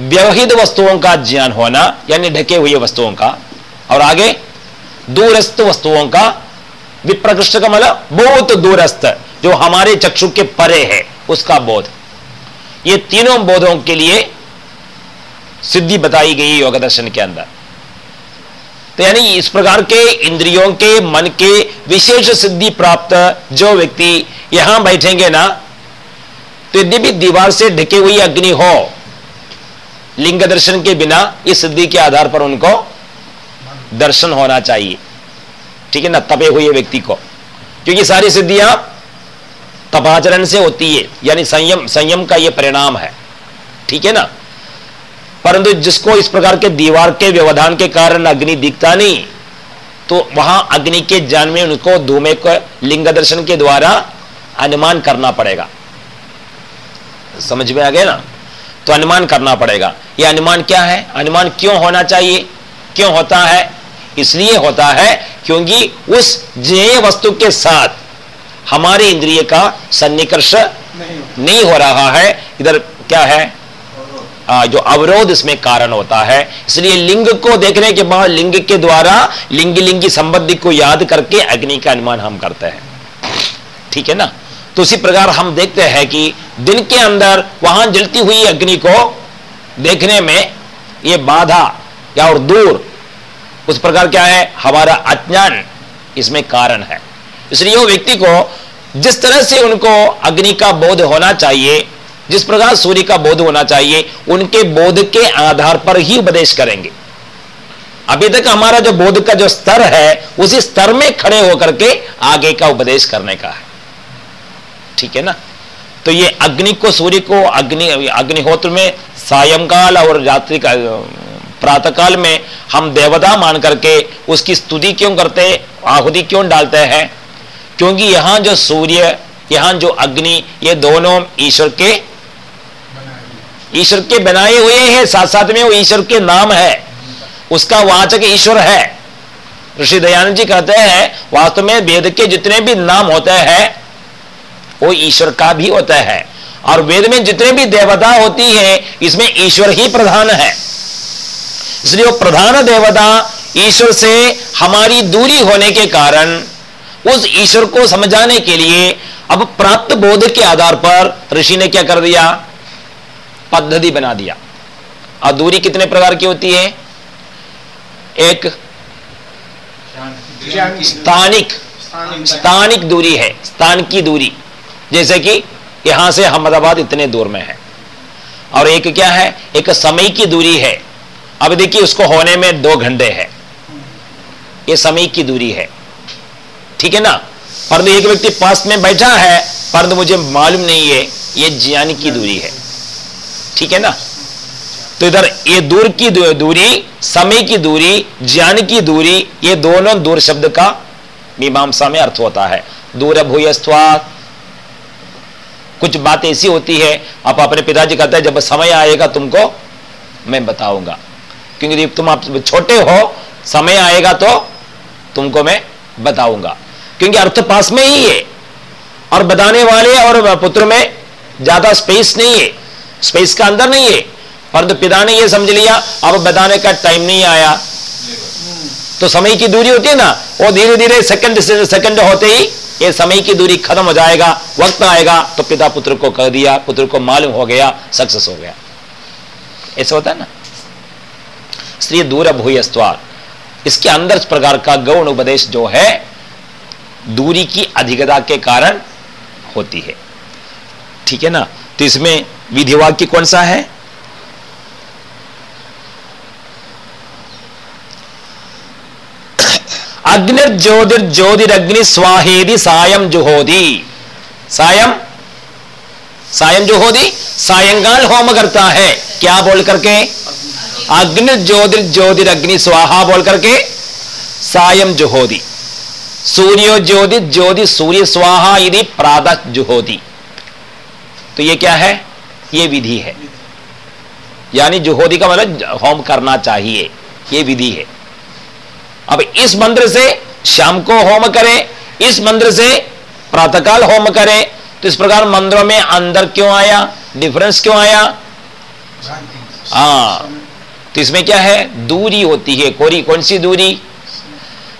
व्यवहित वस्तुओं का ज्ञान होना, यानी ढके हुए वस्तुओं का, और आगे दूरस्थ वस्तुओं का, विप्रकृष्ट का मतलब बहुत दूरस्थ, जो हमारे चक्षु के परे है, उसका बोध। ये तीनों बोधों के लिए सिद्धि बताई गई योग दर्शन के अंदर। तो यानी इस प्रकार के इंद्रियों के, मन के विशेष सिद्धि प्राप्त जो व्यक्ति यहाँ बैठेंगे ना तो यदि भी दीवार से ढके हुई अग्नि हो, लिंग दर्शन के बिना, इस सिद्धि के आधार पर उनको दर्शन होना चाहिए। ठीक है ना? तपे हुए व्यक्ति को। क्योंकि सारी सिद्धियाँ तपाचरण से होती है, यानी संयम संयम का यह परिणाम है। ठीक है ना? परंतु जिसको इस प्रकार के दीवार के व्यवधान के कारण अग्नि दिखता नहीं तो वहाँ अग्नि के ज्ञान में उनको धूमे को लिंग दर्शन के द्वारा अनुमान करना पड़ेगा। समझ में आ गया ना? तो अनुमान करना पड़ेगा। यह अनुमान क्या है? अनुमान क्यों होना चाहिए? क्यों होता है? इसलिए होता है क्योंकि उस ज्ञेय वस्तु के साथ हमारे इंद्रिय का सन्निकर्ष नहीं, नहीं हो रहा है। इधर क्या है? जो अवरोध इसमें कारण होता है। इसलिए लिंग को देखने के बाद लिंग के द्वारा लिंग लिंगी संबंधी को याद करके अग्नि का अनुमान हम करते हैं। ठीक है ना? तो उसी प्रकार हम देखते हैं कि दिन के अंदर वहाँ जलती हुई अग्नि को देखने में ये बाधा या और दूर, उस प्रकार क्या है? हमारा अज्ञान इसमें कारण है। इसलिए वो व्यक्ति को जिस तरह से उनको अग्नि का बोध होना चाहिए जिस प्रकार सूर्य का बोध होना चाहिए, उनके बोध के आधार पर ही उपदेश करेंगे। अभी तक हमारा जो बोध का जो स्तर है, उसी स्तर में खड़े होकर के आगे का उपदेश करने का है। ठीक है ना? तो ये अग्नि को, सूर्य को, अग्नि, अग्निहोत्र में, सायंकाल और रात्रि का, प्रातःकाल में हम देवता मान करके उसकी स्तुति क्यों करते आहुति क्यों डालते हैं? क्योंकि यहाँ जो सूर्य, यहाँ जो अग्नि, ये दोनों ईश्वर के ईश्वर के बनाए हुए हैं साथ साथ में वो ईश्वर के नाम है। उसका वाचक ईश्वर है। ऋषि दयानंद जी कहते हैं, वास्तव में वेद के जितने भी नाम होते हैं, वो ईश्वर का भी होता है। और वेद में जितने भी देवता होती है, इसमें ईश्वर ही प्रधान है। इसलिए वो प्रधान देवता ईश्वर से हमारी दूरी होने के कारण, उस ईश्वर को समझाने के लिए अब प्राप्त बोध के आधार पर ऋषि ने क्या कर दिया? पद्धति बना दिया। और दूरी कितने प्रकार की होती है? एक स्थानिक स्थानिक दूरी है स्थान की दूरी। जैसे कि यहाँ से अहमदाबाद इतने दूर में है। और एक क्या है? एक समय की दूरी है। अब देखिए, उसको होने में दो घंटे है। ये समय की दूरी है। ठीक है ना? परंतु एक व्यक्ति पास में बैठा है परंतु मुझे मालूम नहीं है, ये ज्ञान की दूरी है। ठीक है ना? तो इधर ये दूर की दूरी, समय की दूरी, ज्ञान की दूरी, ये दोनों दूर शब्द का मीमांसा में अर्थ होता है। दूर भूयस्वा कुछ बात ऐसी होती है, आप अपने पिताजी कहते हैं, जब समय आएगा तुमको, मैं बताऊँगा। क्योंकि तुम आप छोटे हो, समय आएगा तो तुमको मैं बताऊँगा। क्योंकि अर्थ पास में ही है, और बताने वाले और पुत्र में ज़्यादा स्पेस नहीं है। स्पेस का अंदर नहीं है। परंतु पिता ने यह समझ लिया, अब बताने का टाइम नहीं आया। तो समय की दूरी होती है ना, वो धीरे धीरे सेकंड सेकंड होते ही ये समय की दूरी खत्म हो जाएगा, वक्त आएगा तो पिता पुत्र को कह दिया, पुत्र को मालूम हो गया सक्सेस हो गया। ऐसा होता है ना? स्त्री दूर भूयस्वार इसके अंदर इस प्रकार का गौण उपदेश जो है, दूरी की अधिकता के कारण होती है। ठीक है ना? तो इसमें विधिवाक्य कौन सा है? अग्निर्ज्योतिर्ज्योतिरग्नि स्वाहेदि सायम जुहोदी सायम सायं? जुहोदी सायंकाल होम करता है। क्या बोल करके? अग्नि ज्योतिर ज्योतिरग्नि स्वाहा बोल करके सायं जुहोदी सूर्यो ज्योति ज्योति सूर्य स्वाहा यदि प्रातः जुहोदी तो ये क्या है? ये विधि है। यानी जुहोदी का मतलब होम करना चाहिए। ये विधि है। अब इस मंत्र से शाम को होम करें इस मंत्र से प्रातःकाल होम करें तो इस प्रकार मंत्रों में अंदर क्यों आया? डिफरेंस क्यों आया? हाँ। तो इसमें क्या है? दूरी होती है। कोरी कौन सी दूरी?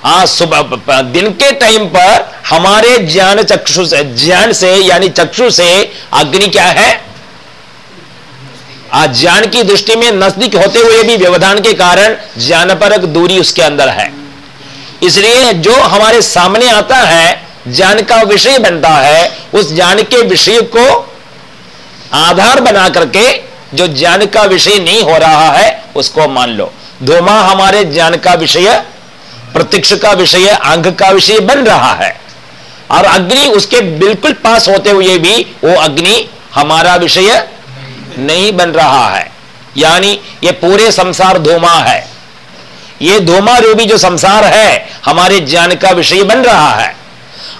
हाँ सुबह दिन के टाइम पर हमारे ज्ञान चक्षु से, ज्ञान से, यानी चक्षु से अग्नि क्या है? आज ज्ञान की दृष्टि में नज़दीक होते हुए भी व्यवधान के कारण ज्ञान पर दूरी उसके अंदर है। इसलिए जो हमारे सामने आता है, ज्ञान का विषय बनता है, उस ज्ञान के विषय को आधार बना करके जो ज्ञान का विषय नहीं हो रहा है, उसको मान लो। धोमा हमारे ज्ञान का विषय प्रत्यक्ष का विषय अंग का विषय बन रहा है। और अग्नि उसके बिल्कुल पास होते हुए भी वो अग्नि हमारा विषय नहीं बन रहा है। यानी ये पूरे संसार धूमा है। ये धूमा रूपी जो संसार है, हमारे ज्ञान का विषय बन रहा है।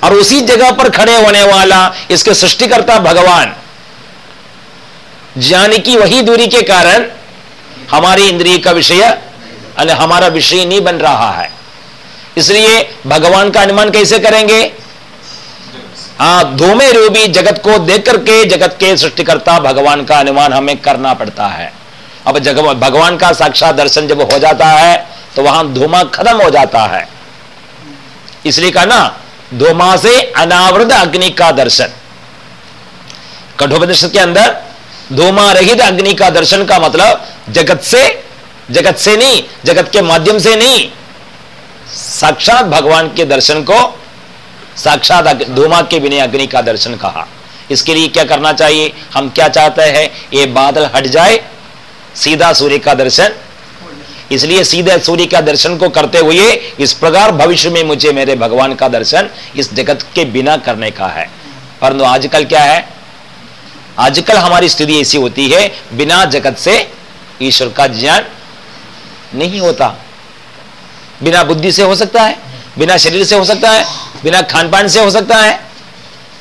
और उसी जगह पर खड़े होने वाला इसके सृष्टिकर्ता भगवान, ज्ञान की वही दूरी के कारण हमारी इंद्रिय का विषय हमारा विषय नहीं बन रहा है। इसलिए भगवान का अनुमान कैसे करेंगे? हाँ धूमे रूपी जगत को देख करके जगत के सृष्टिकर्ता भगवान का अनुमान हमें करना पड़ता है। अब भगवान का साक्षात दर्शन जब हो जाता है तो वहाँ धूमा खत्म हो जाता है। इसलिए कहा ना, धूमा से अनावृत अग्नि का दर्शन। कठोपनिषद के अंदर, धूमा रहित अग्नि का दर्शन का मतलब जगत से जगत से नहीं, जगत के माध्यम से नहीं साक्षात भगवान के दर्शन को, साक्षात धूमा के बिना अग्नि का दर्शन कहा। इसके लिए क्या करना चाहिए? हम क्या चाहते हैं? ये बादल हट जाए, सीधा सूर्य का दर्शन। इसलिए सीधे सूर्य का दर्शन को करते हुए इस प्रकार भविष्य में मुझे मेरे भगवान का दर्शन इस जगत के बिना करने का है। परंतु आजकल क्या है? आजकल हमारी स्थिति ऐसी होती है, बिना जगत से ईश्वर का ज्ञान नहीं होता। बिना बुद्धि से हो सकता है, बिना शरीर से हो सकता है, बिना खान पान से हो सकता है,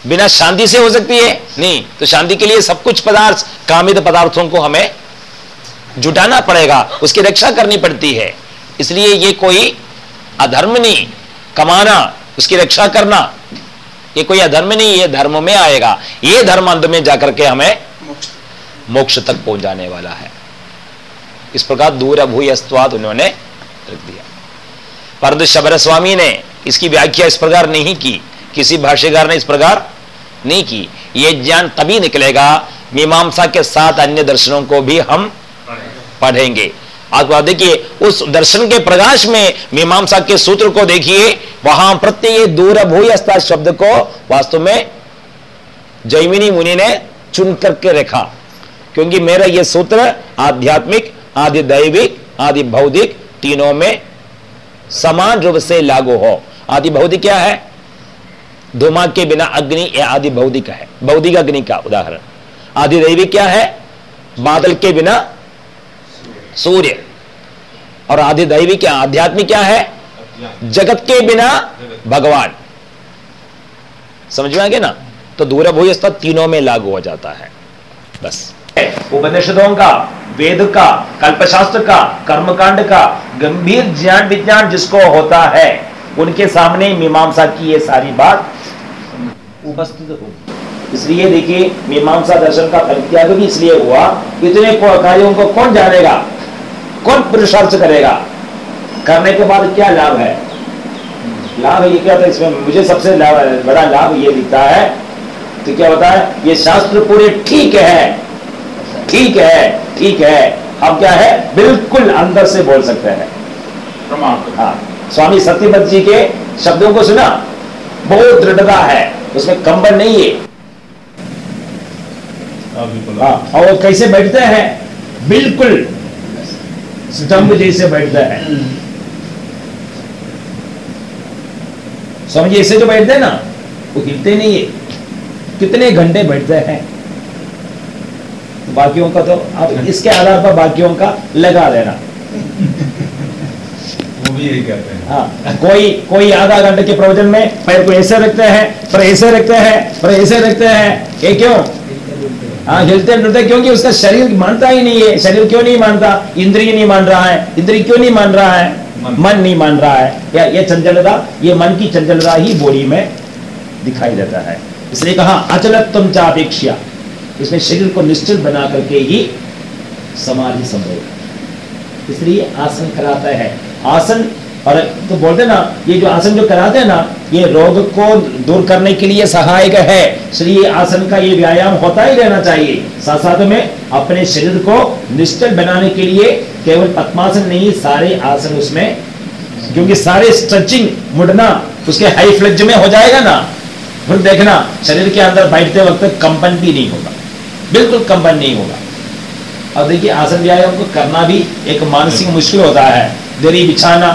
बिना शांति से हो सकती है। नहीं तो शांति के लिए सब कुछ पदार्थ, कामित पदार्थों को हमें जुटाना पड़ेगा, उसकी रक्षा करनी पड़ती है। इसलिए ये कोई अधर्म नहीं, कमाना, उसकी रक्षा करना, ये कोई अधर्म नहीं, ये धर्म में आएगा। ये धर्म अंत में जाकर के हमें मोक्ष तक पहुँचाने वाला है। इस प्रकार दूर अभूयस्वाद उन्होंने रख दिया। परंतु शबर स्वामी ने इसकी व्याख्या इस प्रकार नहीं की, किसी भाष्यकार ने इस प्रकार नहीं की। यह ज्ञान तभी निकलेगा, मीमांसा के साथ अन्य दर्शनों को भी हम पढ़ेंगे। आप देखिए, उस दर्शन के प्रकाश में मीमांसा के सूत्र को देखिए, वहाँ प्रत्यय दूर भूयस्ता शब्द को वास्तव में जैमिनी मुनि ने चुन करके रखा। क्योंकि मेरा यह सूत्र आध्यात्मिक, आदि दैविक, आदि भौतिक, तीनों में समान रूप से लागू हो। आदि भौतिक क्या है? धुमा के बिना अग्नि या आदि भौतिक है। भौतिक अग्नि का उदाहरण। आदि दैविक क्या है? बादल के बिना सूर्य। और आदि दैवी क्या? आध्यात्मिक क्या है? जगत के बिना भगवान। समझ में आ गया ना? तो दूर भूयस्ता तीनों में लागू हो जाता है। बस। उपनिषदों का वेद का कल्पशास्त्र का कर्मकांड का गंभीर ज्ञान विज्ञान जिसको होता है, उनके सामने मीमांसा की ये सारी बात उपस्थित हो। इसलिए देखिए, मीमांसा दर्शन का परित्याग भी इसलिए हुआ, इतने कार्यों को कौन जानेगा? कौन पुरुषार्थ करेगा? करने के बाद क्या लाभ है? लाभ ये क्या था इसमें? मुझे सबसे लाभ बड़ा लाभ ये दिखता है। तो क्या होता है? ये शास्त्र पूरे ठीक है। ठीक है ठीक है। अब क्या है? बिल्कुल अंदर से बोल सकते हैं। हाँ। स्वामी सत्यपत जी के शब्दों को सुना। बहुत दृढ़ता है। उसमें कंबन नहीं है। हाँ और कैसे बैठते हैं? बिल्कुल स्तंभ जैसे बैठते हैं। स्वामी जी ऐसे जो बैठते हैं ना वो हिलते नहीं है। कितने घंटे बैठते हैं? बाकियों का तो आप इसके आधार पर बाकियों का लगा देना। वो भी यही कहते हैं। हाँ कोई कोई आधा घंटे के प्रवचन में पैर को ऐसे रखते हैं पर ऐसे रखते हैं पर ऐसे रखते हैं। ये क्यों? हाँ हिलते डुलते क्योंकि उसका शरीर मानता ही नहीं है। शरीर क्यों नहीं मानता? इंद्रिय नहीं मान रहा है। इंद्रिय क्यों नहीं मान रहा है? मन। नहीं मान रहा है। या ये चंचलता ये मन की चंचलता ही बॉडी में दिखाई देता है। इसलिए कहा अचलत्व चापेक्षा इसमें शरीर को निश्चित बना करके ही समाधि संभव इसलिए आसन कराता है। आसन, और तो बोलते ना, ये जो आसन जो कराते हैं ना, ये रोग को दूर करने के लिए सहायक है। इसलिए आसन का ये व्यायाम होता ही रहना चाहिए। साथ साथ में अपने शरीर को निश्चल बनाने के लिए केवल पद्मासन नहीं, सारे आसन उसमें, क्योंकि सारे स्ट्रेचिंग मुड़ना उसके हाई फ्लेज में हो जाएगा ना। फिर देखना, शरीर के अंदर बैठते वक्त कंपन भी नहीं होगा। बिल्कुल कंपन नहीं होगा। और देखिए आसन व्यायाम को करना भी एक मानसिक मुश्किल होता है। देरी बिछाना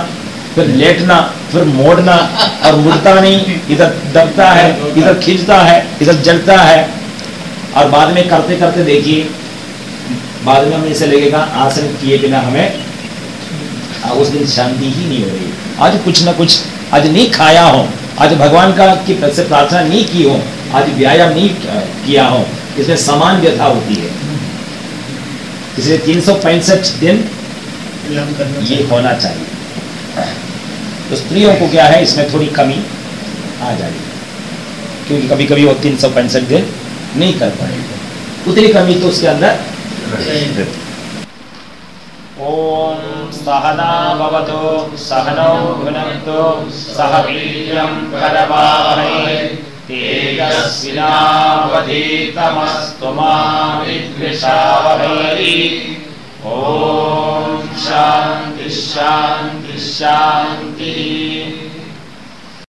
फिर लेटना फिर मोड़ना और मुड़ता नहीं। इधर दबता है इधर खींचता है इधर जलता है। और बाद में करते करते देखिए बाद में हमें ऐसे लगेगा आसन किए बिना हमें उस दिन शांति ही नहीं हो रही। आज कुछ ना कुछ आज नहीं खाया हो आज भगवान का की से प्रार्थना नहीं की हो आज व्यायाम नहीं किया हो। इसमें समान व्यथा होती है? इसलिए तीन सौ पैंसठ दिन ये होना चाहिए। तो स्त्रियों को क्या है? इसमें थोड़ी कमी आ जाएगी। क्योंकि कभी कभी वो तीन सौ पैंसठ दिन नहीं कर पाएगी। उतनी कमी तो उसके अंदर ओम सहना भवतु सहनौ भुनक्तु सह वीर्यं करवावहै तेजस्विनावधीतमस्तु मा शान्ति शान्तिः